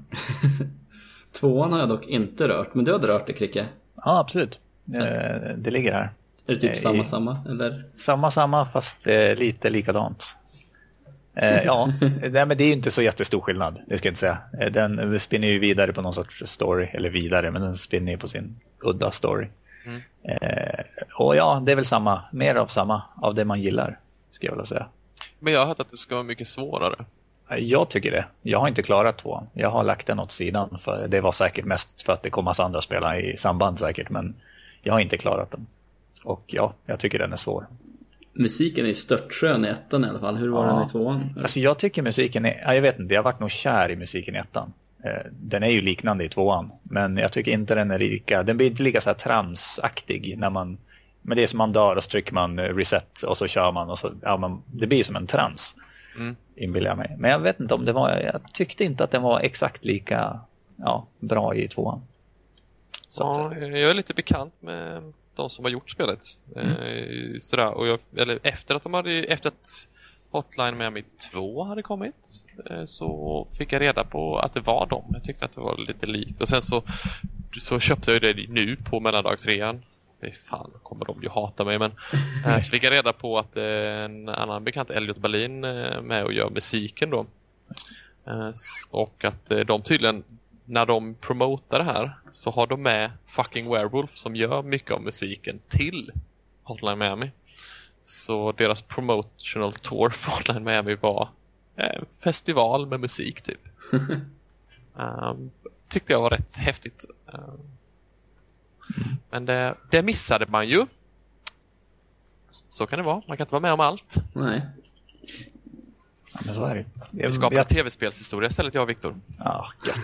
(laughs) tvåan har jag dock inte rört, men du har rört det Kricke? Ja, absolut. Eh, Det ligger här. Är det typ Eh, samma samma eller? Samma, samma, fast eh, lite likadant. Eh, (laughs) ja, nej, men det är ju inte så jättestor skillnad, det ska jag inte säga. Eh, Den spinner ju vidare på någon sorts story, eller vidare, men den spinner ju på sin udda story. Mm. Eh, och ja, det är väl samma, mer av samma, av det man gillar, ska jag vilja säga. Men jag har hört att det ska vara mycket svårare. Eh, Jag tycker det. Jag har inte klarat tvåan. Jag har lagt den åt sidan, för det var säkert mest för att det kom massa andra spelare i samband säkert, men jag har inte klarat den. Och ja, jag tycker den är svår. Musiken är störtskön i ettan i alla fall. Hur var Ja. den i tvåan? Alltså jag tycker musiken är, ja, jag vet inte, jag har varit nog kär i musiken i ettan. Eh, Den är ju liknande i tvåan, men jag tycker inte den är lika, den blir inte lika så här transaktig när man, men det är som man dör och så trycker man eh, reset och så kör man och så, ja man, det blir som en trans. Mm. Inbillar jag mig. Men jag vet inte om det var, jag tyckte inte att den var exakt lika, ja, bra i tvåan. Så Ja, jag är lite bekant med de som har gjort spelet. Eh, sådär, och jag, eller efter att de hade, efter att Hotline Miami 2 hade kommit eh, så fick jag reda på att det var dem. Jag tyckte att det var lite likt. Och sen så, så köpte jag det nu på mellandagsrean. Fy Fan, kommer de ju hata mig men (laughs) eh, så fick jag reda på att en annan bekant, Elliot Berlin, eh, med och gör musiken då. Och att de tydligen, när de promotar det här, så har de med fucking Werewolf som gör mycket av musiken till Hotline Miami. Så deras promotional tour för Hotline Miami var eh, en festival med musik typ. um, (laughs) tyckte jag var rätt häftigt. Um, men det, det missade man ju. Så kan det vara. Man kan inte vara med om allt. Nej. Men så är det. Vi skapar jag, tv-spelshistoria istället, jag och Viktor. Gött.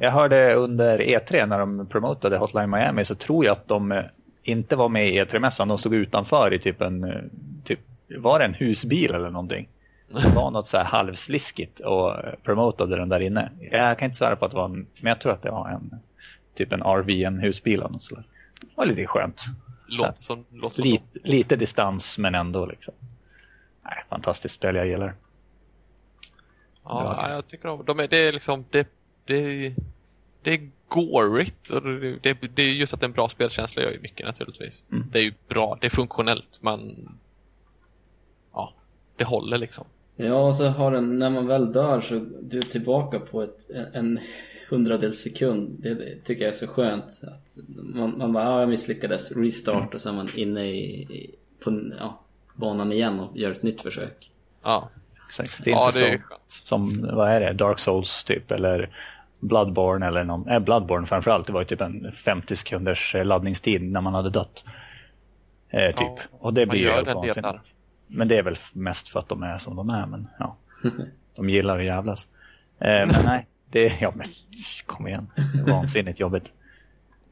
Jag hörde under E3 när de promotade Hotline Miami så tror jag att de eh, inte var med i E3-mässan. De stod utanför i typ en, eh, typ, var det en husbil eller någonting? Det var något så här halvsliskigt och promotade den där inne. Jag kan inte svära på att det var en, men jag tror att det var en typ en RV, en husbil eller något sådär. Det var lite skönt. Låter som, låter som Lite, lite distans men ändå liksom. Nej, fantastiskt spel, jag gillar. Ja, jag tycker om de är, det. är liksom, det, det, det är gorigt och det, det, det är just att en bra spelkänsla gör ju mycket naturligtvis. Mm. Det är ju bra, det är funktionellt, man... Ja, det håller liksom. Ja, och så har den, när man väl dör så du är tillbaka på ett, en hundradels sekund. Det, tycker jag är så skönt. Att man, man bara, ja, jag misslyckades, restart och så är man inne i, i på ja, banan igen och gör ett nytt försök. Ja, Exakt. Det är ja inte det är som, vad är det, Dark Souls typ eller Bloodborne eller någon, äh, Bloodborne framförallt, det var ju typ en 50 sekunders eh, laddningstid när man hade dött. Eh, typ. Ja, och det blir ju helt vansinnigt. Men det är väl mest för att de är som de är, men ja. (laughs) De gillar att jävlas. Eh, men nej, det är, ja men kom igen, det är vansinnigt jobbigt.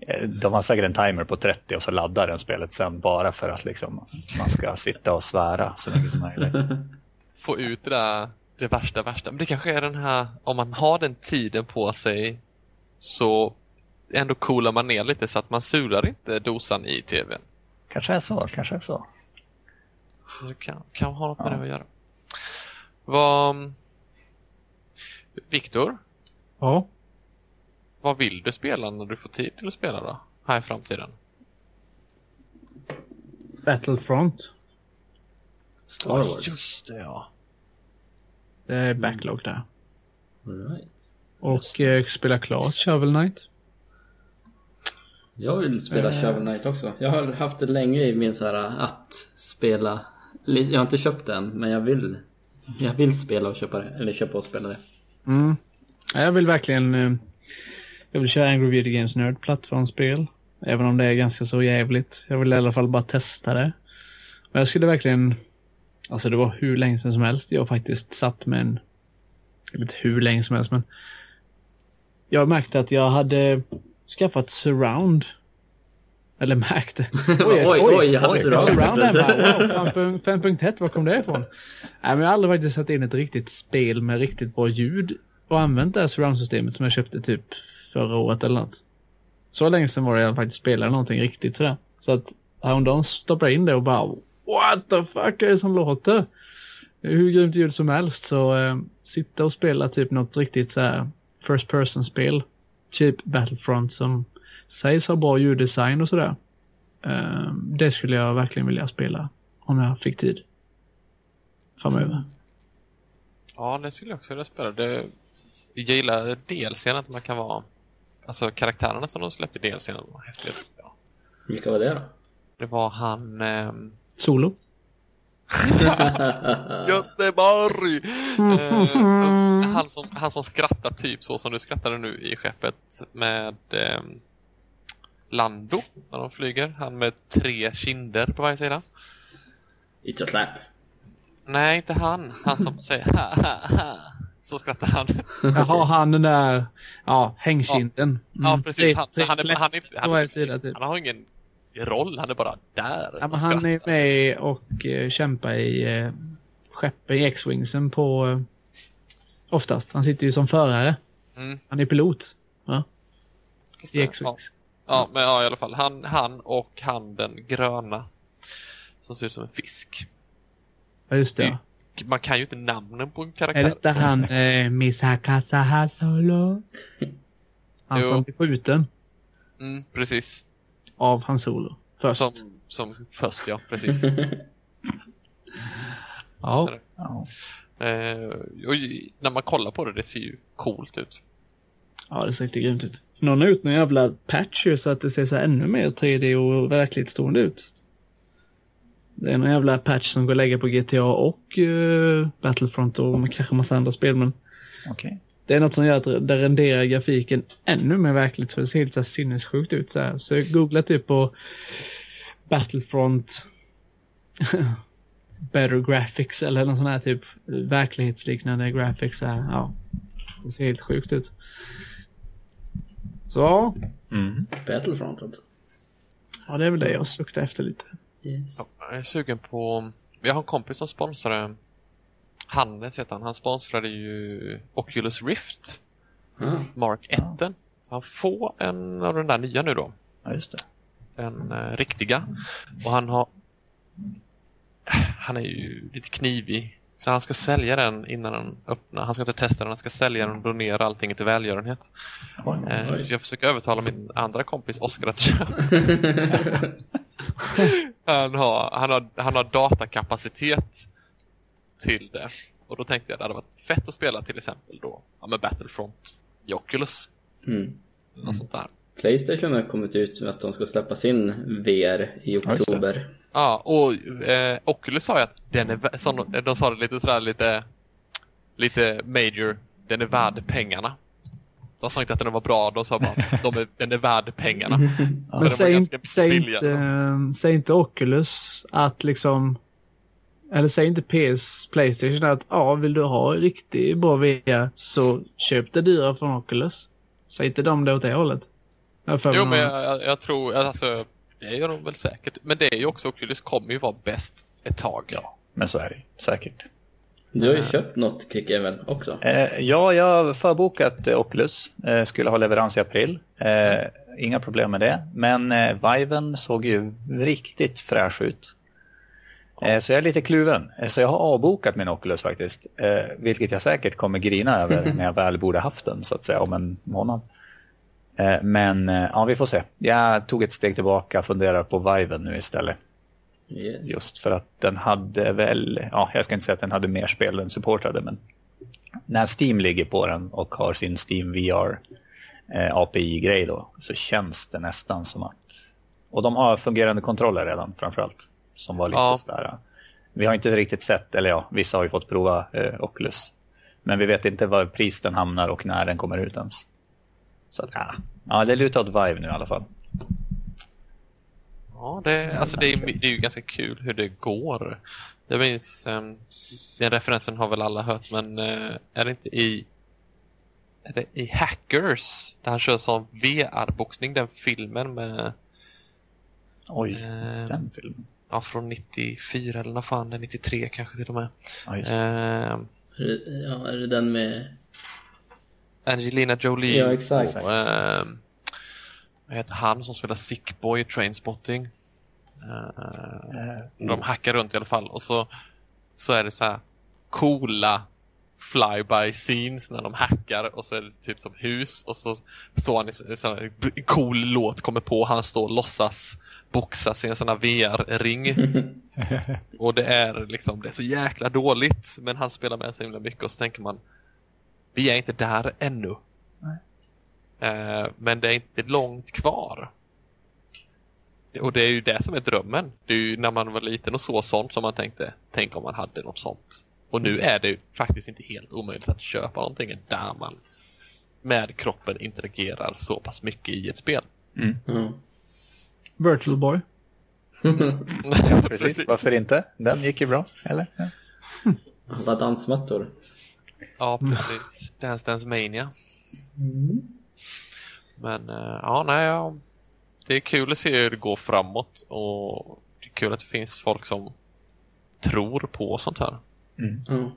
Eh, De har säkert en timer på 30 och så laddar den spelet sen bara för att liksom man ska sitta och svära så mycket som möjligt. (laughs) Få ut det där, det värsta, värsta. Men det kanske är den här, om man har den tiden på sig så ändå coolar man ner lite så att man surar inte dosan i tvn. Kanske är så, kanske är så. Det kan, kan ha något med det att göra. Vad... Viktor, Ja. vad vill du spela när du får tid till att spela då? Här i framtiden? Battlefront. Star Wars. Just det, ja. Det är backlog där. Right. Och eh, spela klart Shovel Knight. Jag vill spela Eh. Shovel Knight också. Jag har haft det länge i min så här att spela. Jag har inte köpt den, men jag vill. Jag vill spela och köpa det. Eller köpa och spela det. Mm. Ja, Jag vill verkligen... eh, Jag vill köra Angry Video Games Nerd plattformsspel. Även om det är ganska så jävligt. Jag vill i alla fall bara testa det. Och jag skulle verkligen... Alltså det var hur länge sedan som helst jag faktiskt satt med en... Jag vet inte hur länge som helst men... Jag märkte att jag hade skaffat surround. Eller märkte. (laughs) Oj, oj, jag hade surround. Surround. (laughs) Wow, 5.1, var kom det ifrån? Nej, men jag har aldrig faktiskt satt in ett riktigt spel med riktigt bra ljud och använt det här surround-systemet som jag köpte typ förra året eller något. Så länge sedan var det jag faktiskt spelade någonting riktigt sådär. Så att häromdagen stoppade jag in det och bara What the fuck är det som låter? Det är hur grymt ljud som helst så eh, sitta och spela typ något riktigt så här first person-spel. Typ Battlefront som sägs ha bra ljuddesign och sådär. Eh, det skulle jag verkligen vilja spela om jag fick tid. Framöver. Ja, det skulle jag också vilja spela. Det, jag gillar delscenen att man kan vara... Alltså karaktärerna som de släppte i delscenen var häftiga. tycker jag. Vilka var det då? Det var han... ehm, Solo. (laughs) Göteborg! Eh, han, som, han som skrattar typ så som du skrattade nu i skeppet med ehm, Lando när de flyger. Han med tre kinder på varje sida. It's a slap. Nej, inte han. Han som säger ha ha ha. Så skrattar han. Jaha, han den där, ja, hängkinden. Ja, Mm, precis. tre- Han, han, är, han, är, han, sida typ. han har ingen roll. Han är bara där. Ja, han är med och uh, kämpar i uh, skeppen i X-Wingsen på... eh, oftast. Han sitter ju som förare. Mm. Han är pilot. Va? Just I det, X-Wings. Ja. ja, men ja, i alla fall. Han, han och han den gröna. Som ser ut som en fisk. Ja, just det. Ja. Man kan ju inte namnen på en Är karaktär. detta han eh, Misakasa Hasolo? Han Jo. som blir skjuten Mm, precis. Av Han Solo. Först. Som, som först, ja. Precis. (laughs) ja. Ja. Eh, och när man kollar på det, det ser ju coolt ut. ja, det ser riktigt grymt ut. Någon har gjort någon jävla patch ju så att det ser så ännu mer 3D och verklighetsstående ut. Det är någon jävla patch som går att lägga på GTA och eh, Battlefront och kanske massa andra spel men Okej. Det är något som gör att det renderar grafiken ännu mer verkligt för det ser helt så här sinnessjukt ut så här. Så jag googlar typ på Battlefront (laughs) Better Graphics eller någon sån här typ verklighetsliknande graphics så här. Ja, det ser helt sjukt ut. Så Mm. Battlefront alltså. ja det är väl det jag suktar efter lite. Yes. Ja, Jag är sugen på... Jag har en kompis som sponsrade... Hannes heter han. Han sponsrade ju Oculus Rift. Ah. Mark 1. Så han får en av den där nya nu då. Ja, just det. Den eh, riktiga. Och han har... Han är ju lite knivig. Så han ska sälja den innan den öppnar. Han ska inte testa den, han ska sälja den och donera allting till välgörenhet. Oj. Eh, Oj. så jag försöker övertala min andra kompis Oskar att köpa. (laughs) han, har, han, har, han har datakapacitet till det. Och då tänkte jag det hade varit fett att spela till exempel då ja, med Battlefront i Oculus. Mm. Något sånt där. Playstation har kommit ut med att de ska släppa sin VR i oktober. Ja, och eh, Oculus sa ju att den är, som de, de sa det lite sådär lite, lite major, den är värd pengarna. De sa inte att den var bra, de sa bara de är, den är värd pengarna. (laughs) Men Men säg, inte- säg, inte, eh, säg inte Oculus att liksom... Eller säg inte PS Playstation att ja, vill du ha riktigt bra VR så köp det dyra från Oculus. Säg inte de det åt det hållet. Jo, men någon- jag, jag, jag tror, alltså, det gör de väl säkert. Men det är ju också, Oculus kommer ju vara bäst ett tag. Ja, men så är det säkert. Du har ju köpt något Kricke väl också? Eh, ja, jag har förbokat eh, Oculus. Eh, skulle ha leverans i april. Eh, inga problem med det. Men eh, Viven såg ju riktigt fräsch ut. Eh, så jag är lite kluven. Eh, så jag har avbokat min Oculus faktiskt. Eh, vilket jag säkert kommer grina över (laughs) när jag väl borde haft den så att säga om en månad. Men ja, vi får se. Jag tog ett steg tillbaka och funderar på Viven nu istället. Yes. Just för att den hade väl, ja jag ska inte säga att den hade mer spel än supportade men när Steam ligger på den och har sin Steam VR eh, API-grej då så känns det nästan som att och de har fungerande kontroller redan framförallt som var lite Ja. sådär vi har inte riktigt sett, eller ja vissa har ju fått prova eh, Oculus Men vi vet inte vad pris den hamnar och när den kommer ut ens. Så att, ja. ja, det lutar åt Vive nu i alla fall. Ja, det, alltså det, är, det är ju ganska kul hur det går. Jag minns, um, den referensen har väl alla hört, men uh, är det inte i är det i Hackers där han kör som VR-boxning, den filmen med... Oj, eh, den filmen. Ja, från 94 eller vad fan, 93 kanske till och med. Ja. Eh, ja, är det den med... Angelina Jolie Ja, exakt. och eh, vad heter han som spelar Sickboy i Trainspotting? Eh, Eh, de hackar runt i alla fall och så, så är det så här coola flyby scenes när de hackar och så är det typ som hus och så står han i en cool låt kommer på han står och låtsas boxas i en sån här VR-ring (laughs) och det är liksom det är så jäkla dåligt men han spelar med så himla mycket och så tänker man vi är inte där ännu. Nej. Eh, men det är inte långt kvar. Och det är ju det som är drömmen. Det är ju när man var liten och så sånt som man tänkte, tänk om man hade något sånt. Och nu är det ju faktiskt inte helt omöjligt att köpa någonting där man med kroppen interagerar så pass mycket i ett spel. Ja. Virtual Boy. (laughs) Precis. varför inte? Den gick ju bra, eller? Ja. Alla dansmattor. Ja, precis. Dance Dance Mania. Men eh, ja, nej, ja, det är kul att se hur det går framåt och det är kul att det finns folk som tror på sånt här. Ja.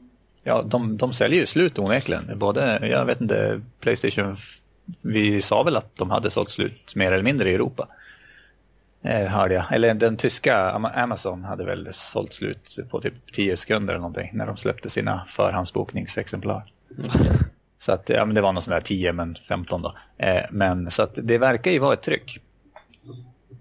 Ja, de, de säljer ju slut onekligen. Både, jag vet inte, Playstation, vi sa väl att de hade sålt slut mer eller mindre i Europa. Eh, hörde jag. Eller den tyska Ama- Amazon hade väl sålt slut på typ 10 sekunder eller någonting när de släppte sina förhandsbokningsexemplar. (laughs) Så att, ja men det var någon sån där 10 men 15 då. Eh, men så att det verkar ju vara ett tryck.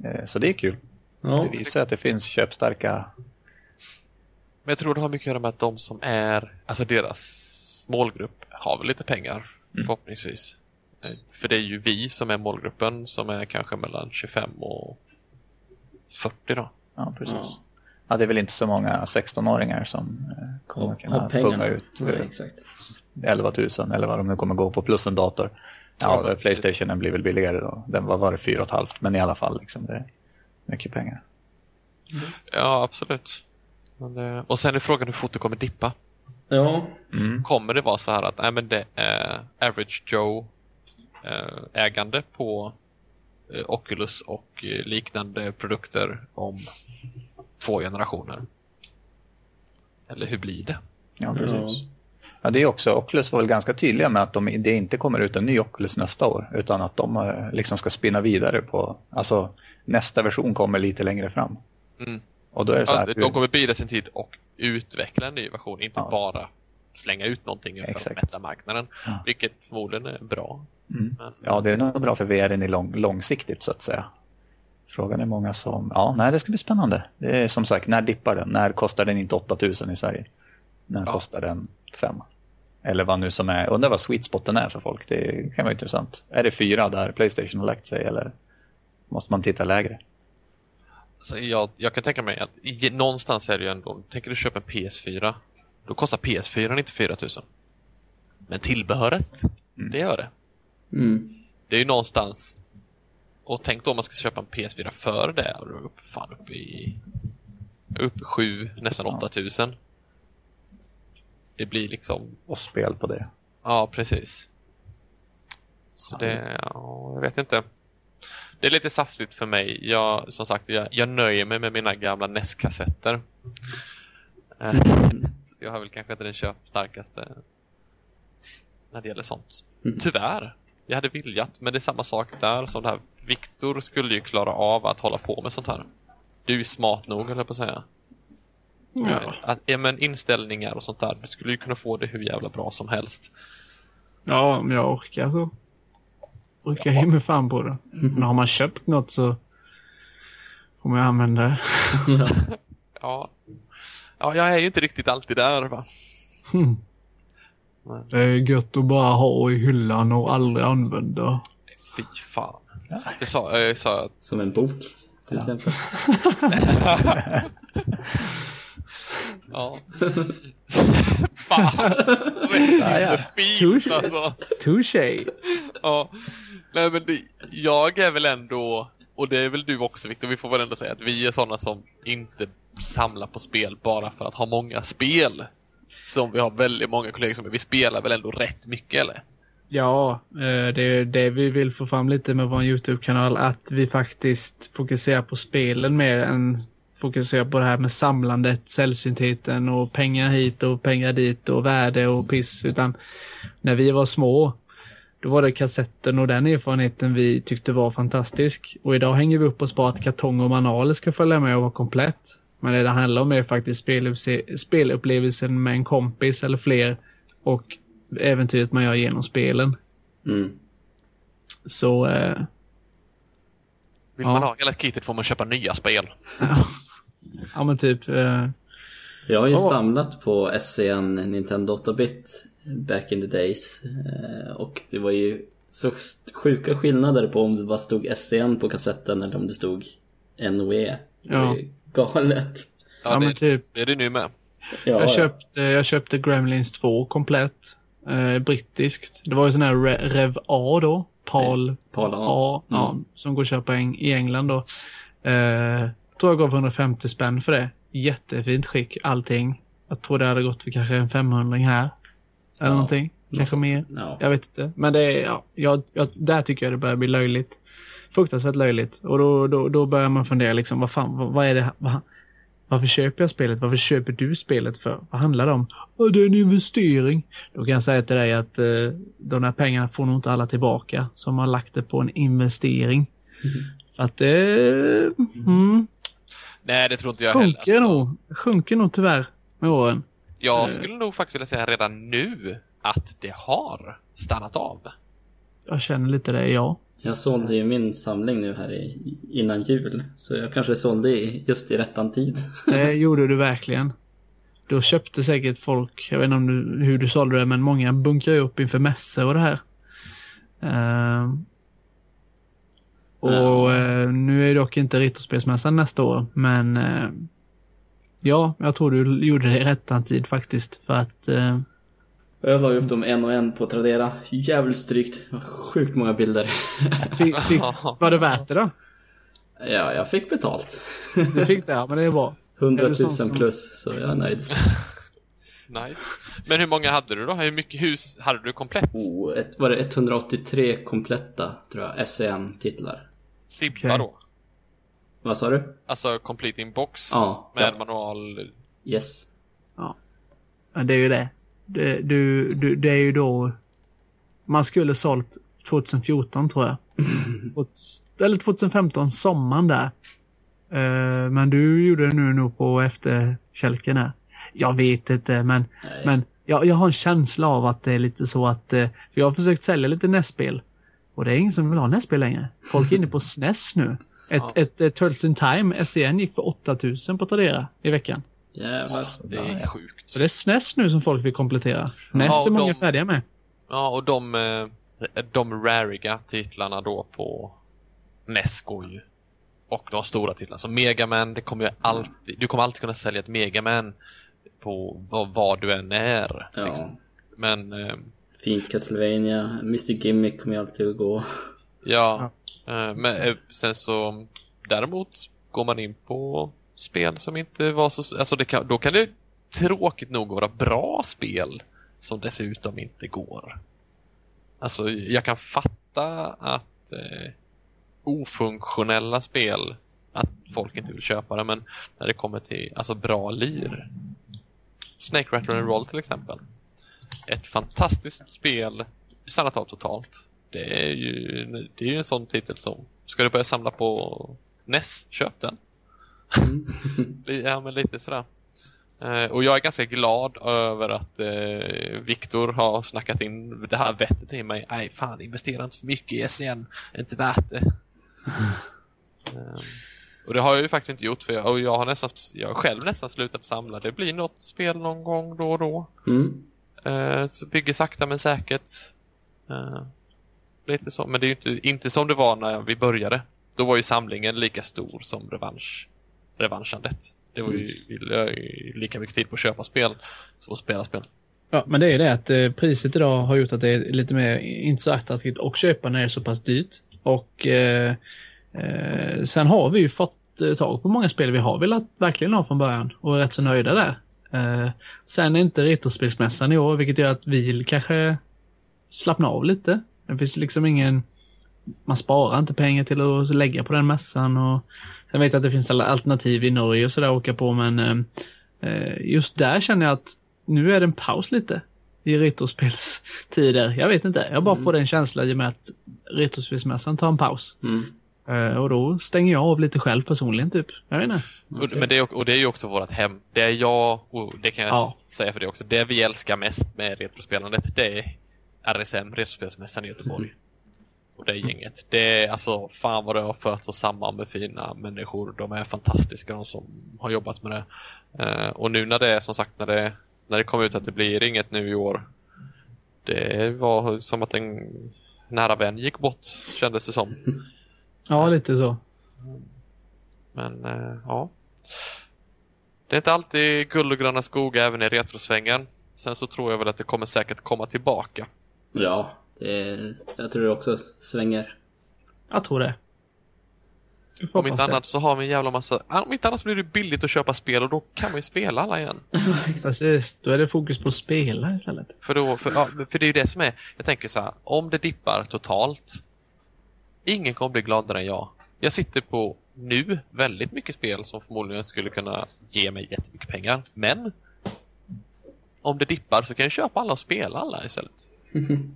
Eh, så det är kul. Ja. Det visar att det finns köpstarka Men jag tror det har mycket att göra med att de som är, alltså deras målgrupp har väl lite pengar förhoppningsvis. Eh, För det är ju vi som är målgruppen som är kanske mellan 25 och 40 då. Ja, precis. Ja. Ja. det är väl inte så många 16-åringar som eh, kommer Ha kunna punga ut Ja, eh, exakt. 11 000 eller vad de nu kommer gå på plus en dator. Ja, Ja, Playstationen blir väl billigare då. Den var, var det 4,5 men i alla fall liksom det är mycket pengar. Ja, absolut. Men, eh, och sen är frågan hur fort det kommer dippa. Ja, Mm. Kommer det vara så här att nej, men det är Average Joe ägande på Oculus och eh, liknande produkter om två generationer? Eller hur blir det? Ja, precis. Ja, det är också, Oculus var väl ganska tydliga med att de, det inte kommer ut en ny Oculus nästa år utan att de eh, liksom ska spinna vidare på, alltså nästa version kommer lite längre fram. Mm. Och då är det så Ja, här, de kommer bida sin tid och utveckla en ny version, inte Ja. bara slänga ut någonting för Exakt. att mätta marknaden. Ja. Vilket förmodligen är bra. Mm. Men, Ja, det är nog bra för VR i lång, långsiktigt så att säga. Frågan är många som... Ja, nej, det ska bli spännande. Det är som sagt, när dippar den? När kostar den inte 8000 i Sverige? När Ja. kostar den 5? Eller vad nu som är... Undrar vad sweet spoten är för folk. Det kan vara intressant. Är det fyra där Playstation har lagt sig eller måste man titta lägre? Så jag, jag kan tänka mig att i, någonstans är det ju ändå, tänker du köpa en PS4, då kostar PS4 inte 4000. Men tillbehöret, det gör det. Mm. Det är ju någonstans, och tänk då om man ska köpa en PS4 för det, och då är upp, fan upp i, upp 7, nästan Ja. 8000. Det blir liksom, Och spel på det. ja precis. Så det, ja, jag vet inte. Det är lite saftigt för mig. Jag, som sagt, jag, jag nöjer mig med mina gamla NES-kassetter. (laughs) Så jag har väl kanske inte den köpstarkaste när det gäller sånt. Mm. Tyvärr. Jag hade viljat, men det är samma sak där som det här. Viktor skulle ju klara av att hålla på med sånt här. Du är smart nog, eller på att säga. Ja. Att, ja, men inställningar och sånt där. Du skulle ju kunna få det hur jävla bra som helst. Ja, om jag orkar så orkar ge mig fan på det. Men har man köpt något så får man använda det. (laughs) Ja. Ja, jag är ju inte riktigt alltid där va. Hmm. Det är gött att bara ha i hyllan och aldrig använda. fy fan. Jag sa, jag sa Som en bok, till exempel. ja. fan! Ja, ja. Fint Touche. alltså. Touché. Ja. Nej men det, jag är väl ändå, och det är väl du också Viktor, vi får väl ändå säga att vi är sådana som inte samlar på spel bara för att ha många spel. Som vi har väldigt många kollegor som är. Vi spelar väl ändå rätt mycket eller? Ja, eh, det är det vi vill få fram lite med vår YouTube-kanal. Att vi faktiskt fokuserar på spelen mer än fokuserar på det här med samlandet, sällsyntheten och pengar hit och pengar dit och värde och piss. Utan när vi var små, då var det kassetten och den erfarenheten vi tyckte var fantastisk. Och idag hänger vi upp oss på att kartong och manualer ska följa med och vara komplett. Men det det handlar om är faktiskt spelupplevelse- spelupplevelsen med en kompis eller fler och äventyret man gör genom spelen. Mm. Så eh, Vill Ja. man ha hela kittet får man köpa nya spel. (laughs) ja men typ eh, Jag har ju Ja. samlat på SCN Nintendo 8-bit back in the days. Eh, Och det var ju så sjuka skillnader på om det bara stod SCN på kassetten eller om det stod NOE. Det Ja. ju galet. Ja, Ja, det, men typ. det är det nu med. Ja, jag, köpte, jag köpte Gremlins 2 komplett. Eh, brittiskt. Det var ju sån här Re- Rev A då. PAL Pal A. A. Ja, Mm. som går att köpa i England då. Eh, tror jag gav 150 spänn för det. Jättefint skick allting. Jag tror det hade gått för kanske en 500 här. Eller Ja, någonting. något Kanske mer. Ja. Jag vet inte. Men det är, ja, jag, jag, där tycker jag det börjar bli löjligt. Fruktansvärt löjligt. Och då, då, då börjar man fundera liksom, vad fan, vad, vad är det? Vad, varför köper jag spelet? Varför köper du spelet för? Vad handlar det om? "Ja, det är en investering. Då kan jag säga till dig att eh, de här pengarna får nog inte alla tillbaka som har lagt det på en investering. För att det mm, Nej, det tror inte jag heller. sjunker alltså. nog. Sjunker nog tyvärr med åren. Jag skulle nog faktiskt vilja säga redan nu att det har stannat av. Jag känner lite det, ja. Jag sålde ju min samling nu här i, innan jul. Så jag kanske sålde i, just i rättan tid. (laughs) Det gjorde du verkligen. Då köpte säkert folk, jag vet inte om du, hur du sålde det, men många bunkrar ju upp inför mässor och det här. Ehm. och eh, nu är dock inte Ritterspelsmässan nästa år, men eh, ja, jag tror du gjorde det i rättan tid faktiskt. För att eh, Jag la upp dem en och en på Tradera. Jävligt strykt. Sjukt många bilder. fick, fick, var det värt det då? ja, jag fick betalt. Du fick det, ja, men det är bra. 100 Är 000 det sånt som- plus, så jag är nöjd. (laughs) Nice. Men hur många hade du då? Hur mycket hus hade du komplett? Oh, ett, var det 183 kompletta, tror jag, SEN-titlar. Sibba Okej. då? Vad sa du? Alltså complete in box Ja, med ja. manual. Yes. Ja, det är ju det. Det, du, du, det är ju då... Man skulle sålt 2014 tror jag. (clears throat) Eller 2015, sommaren där. Eh, men du gjorde det nu nog på efterkälken här. Jag vet inte, men, Nej. men jag, jag har en känsla av att det är lite så att... eh, För jag har försökt sälja lite NES-spel. Och det är ingen som vill ha NES-spel längre. Folk är inne på SNES nu. Ett, Ja. ett, ett Turtles in Time SEN gick för 8000 på Tradera i veckan. Jävlar. Det är sjukt. Så det är SNES nu som folk vill komplettera. NES Ja, är många de- färdiga med. Ja, och de, eh, de rariga titlarna då på NES går ju. Och de stora titlarna. Så Mega Man, det kommer ju alltid, du kommer alltid kunna sälja ett Mega Man på vad, vad du än är. Ja. Liksom. Men eh, Fint Castlevania. Mr Gimmick kommer ju alltid att gå. ja, eh, men sen så däremot går man in på spel som inte var så, alltså det kan, då kan det tråkigt nog vara bra spel som dessutom inte går. Alltså jag kan fatta att eh, ofunktionella spel att folk inte vill köpa det men när det kommer till alltså bra lir. Snake Rattle and Roll till exempel. Ett fantastiskt spel stannat av totalt. Det är ju det är ju en sån titel som ska du börja samla på NES, köp den. Li- (laughs) Ja men lite sådär. Eh, och jag är ganska glad över att eh, Viktor har snackat in det här vettet till mig. Nej fan, investera inte för mycket i SCN. Det är inte värt det. Eh, och det har jag ju faktiskt inte gjort för jag, och jag har nästan, jag själv nästan slutat samla. Det blir något spel någon gång då och då. Mm. Så bygger sakta men säkert. Lite så. Men det är ju inte, inte som det var när vi började. Då var ju samlingen lika stor som revansch, revanschandet. Det var ju, la ju lika mycket tid på att köpa spel som att spela spel. Ja, men det är det att eh, priset idag har gjort att det är lite mer, inte så attraktivt att köpa när det är så pass dyrt. Och eh, eh, sen har vi ju fått eh, tag på många spel vi har velat verkligen ha från början och är rätt så nöjda där. Eh, sen är inte Retrospelsmässan i år, vilket gör att vi kanske slappnar av lite. Det finns liksom ingen... Man sparar inte pengar till att lägga på den mässan och sen vet jag att det finns alla alternativ i Norge och sådär att åka på men eh, eh, just där känner jag att nu är det en paus lite i retrospelstider. Jag vet inte, jag bara Mm. får den känslan i och med att retrospelsmässan tar en paus. Mm. Eh, och då stänger jag av lite själv personligen typ. Jag vet inte. Och, men det är, och det är ju också vårt hem. Det är jag, och det kan jag Ja. säga för det också, det vi älskar mest med retrospelandet, det är RSM, Retrospelsmässan i Göteborg. Och det gänget. Det är alltså, fan vad det har fört oss samman med fina människor. De är fantastiska de som har jobbat med det. Eh, och nu när det är som sagt, när det, när det kom ut att det blir inget nu i år. Det var som att en nära vän gick bort, kändes det som. (laughs) Ja, lite så. Men eh, ja. Det är inte alltid guld och gröna skogar även i retrosvängen. Sen så tror jag väl att det kommer säkert komma tillbaka. Ja, är, jag tror det också svänger. Jag tror det. Får Om inte det. annat så har vi en jävla massa... Om inte annat så blir det billigt att köpa spel och då kan man ju spela alla igen. (laughs) Precis, då är det fokus på att spela istället. För, då, för, ja, för det är ju det som är... Jag tänker så här, om det dippar totalt. Ingen kommer bli gladare än jag. Jag sitter på nu väldigt mycket spel som förmodligen skulle kunna ge mig jättemycket pengar. Men om det dippar så kan jag köpa alla och spela alla istället.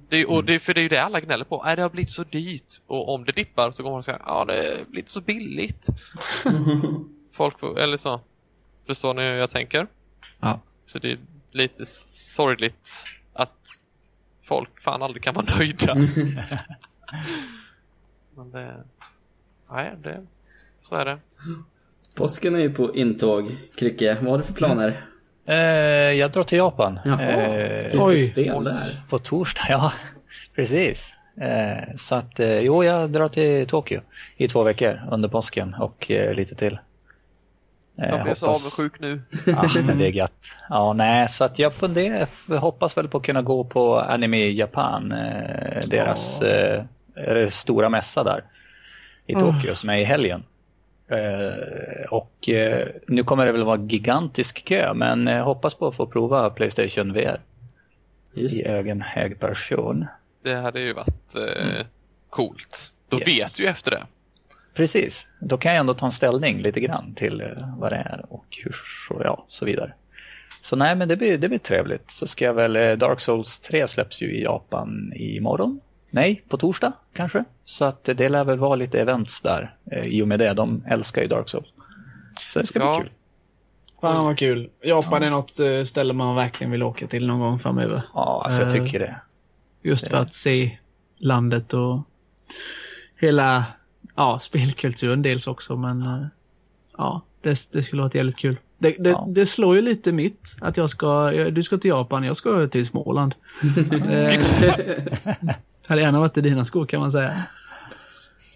Det är, och det, för det är ju det alla gnäller på. Äh, det har blivit så dyrt. Och om det dippar så kommer man säga ja det har blivit så billigt. (laughs) Folk, eller så. Förstår ni hur jag tänker? Ja. Så det är lite sorgligt att folk fan aldrig kan vara nöjda. (laughs) Men det... Nej, det... Så är det. Påsken är ju på intåg, Krycke. Vad har du för planer? Eh, jag drar till Japan. Jaha, Eh, finns det spel där? på torsdag, ja. (laughs) Precis. Eh, så att, eh, jo, jag drar till Tokyo i två veckor under påsken och eh, lite till. Eh, Jag blir så avundsjuk nu. (laughs) Ja, men det är gött. Ja, nej, så att jag funderar, jag hoppas väl på att kunna gå på Anime Japan, eh, deras eh, stora mässa där i Tokyo som är i helgen. Eh, och eh, nu kommer det väl vara gigantisk kö, men eh, hoppas på att få prova Playstation VR Just i egen hög person. Det hade ju varit eh, coolt. Då Yes. vet du ju efter det. Precis, då kan jag ändå ta en ställning lite grann till vad det är och hur så, ja, så vidare. Så nej, men det blir, det blir trevligt. Så ska jag väl, Dark Souls 3 släpps ju i Japan imorgon. Nej, på torsdag kanske. Så att det lär väl vara lite events där eh, i och med det. De älskar ju Dark Souls. Så det ska Ja. bli kul. Fan vad kul. Japan är något eh, ställe man verkligen vill åka till någon gång framöver. Ja, alltså jag Eh, tycker det. Just för att se landet och hela ja, spelkulturen dels också. Men ja, det, det skulle vara jävligt kul. Det, det, Ja. det slår ju lite mitt att jag ska, du ska till Japan, jag ska till Småland. (laughs) (laughs) hade gärna varit i dina skor kan man säga.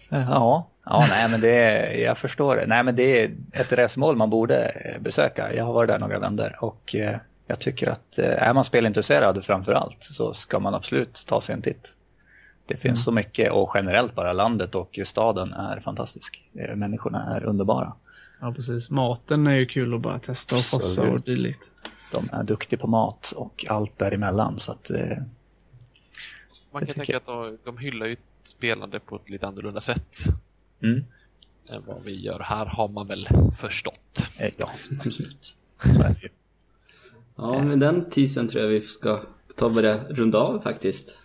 Ja, ja nej men det är, jag förstår det. Nej men det är ett resmål man borde eh, besöka. Jag har varit där några vändor och eh, jag tycker att eh, är man spelintresserad framför allt så ska man absolut ta sig en titt. Det finns så mycket och generellt bara landet och staden är fantastisk. Människorna är underbara. Ja, precis. Maten är ju kul att bara testa och frossa och dylikt. De är duktiga på mat och allt däremellan så att Man kan tänka att de, de hyllar ju spelande på ett lite annorlunda sätt mm, än vad vi gör. Här har man väl förstått. eh, ja, absolut. Så är det ju. Ja, med den teasern tror jag vi ska ta och börja runda av faktiskt.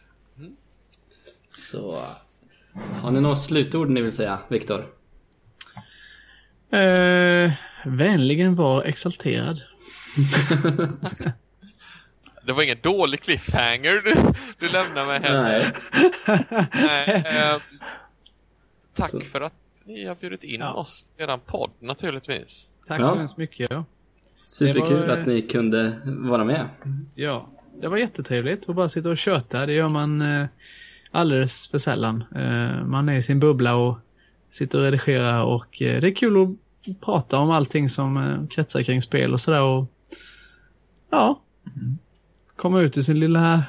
Så, har ni några slutord ni vill säga, Viktor? Eh, vänligen var exalterad. (laughs) Det var ingen dålig cliffhanger du, du lämnade med här. Nej. Nej, eh, (laughs) tack Så. för att ni har bjudit in Ja. oss till eran podd naturligtvis. Tack Ja. så hemskt mycket. Ja. Superkul var- att ni kunde vara med. ja, det var jättetrevligt att bara sitta och köta. Det gör man eh, alldeles för sällan. Eh, man är i sin bubbla och sitter och redigerar och eh, det är kul att prata om allting som eh, kretsar kring spel och sådär. Och, ja, komma ut ur sin lilla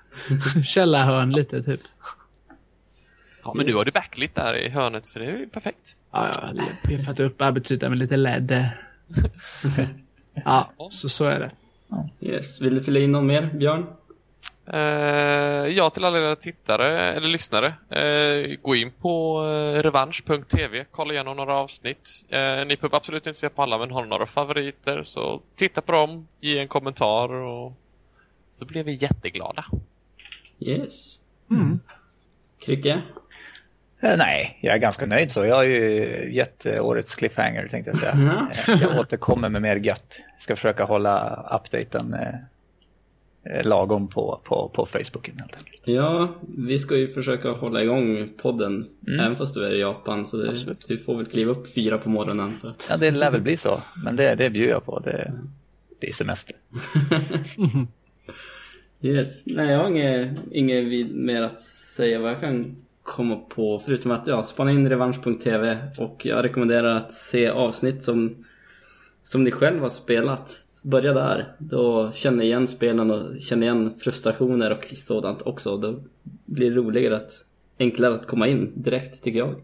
(laughs) källarhörn lite typ. Ja, men nu har du backlit där i hörnet så det är ju perfekt. Ja, jag har piffat upp arbetsytan med lite LED. Ja, så, så är det. Yes. Vill du fylla in någon mer, Björn? Eh, ja, till alla era tittare eller lyssnare. Eh, gå in på eh, revansch.tv, kolla igenom några avsnitt. Eh, ni behöver absolut inte se på alla, men har några favoriter så titta på dem, ge en kommentar och så blir vi jätteglada. Yes. Mm. Krycke? Eh, nej, jag är ganska nöjd så. Jag har ju gett eh, årets cliffhanger tänkte jag säga. Eh, Jag återkommer med mer gött. Ska försöka hålla updaten eh, lagom på, på, på Facebooken helt enkelt. Ja, vi ska ju försöka hålla igång podden Mm. även fast du är i Japan. Så det, du får väl kliva upp fyra på morgonen för att... Ja, det lär väl bli så. Men det, det bjuder jag på. Det, det är semester. (laughs) (laughs) Yes. Nej, jag har inget, inget vid- mer att säga vad jag kan komma på. Förutom att ja, spana in revansch.tv och jag rekommenderar att se avsnitt som, som ni själv har spelat. Börja där. Då känner ni igen spelen och känner igen frustrationer och sådant också. Då blir det roligare att, enklare att komma in direkt tycker jag.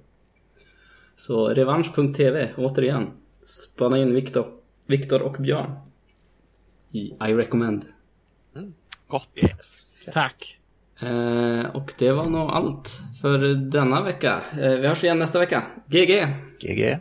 Så revansch.tv, återigen. Spana in Viktor, Viktor och Björn. I I recommend. Gott! Tack. Eh, och det var nog allt för denna vecka. Eh, vi hörs igen nästa vecka. GG! GG.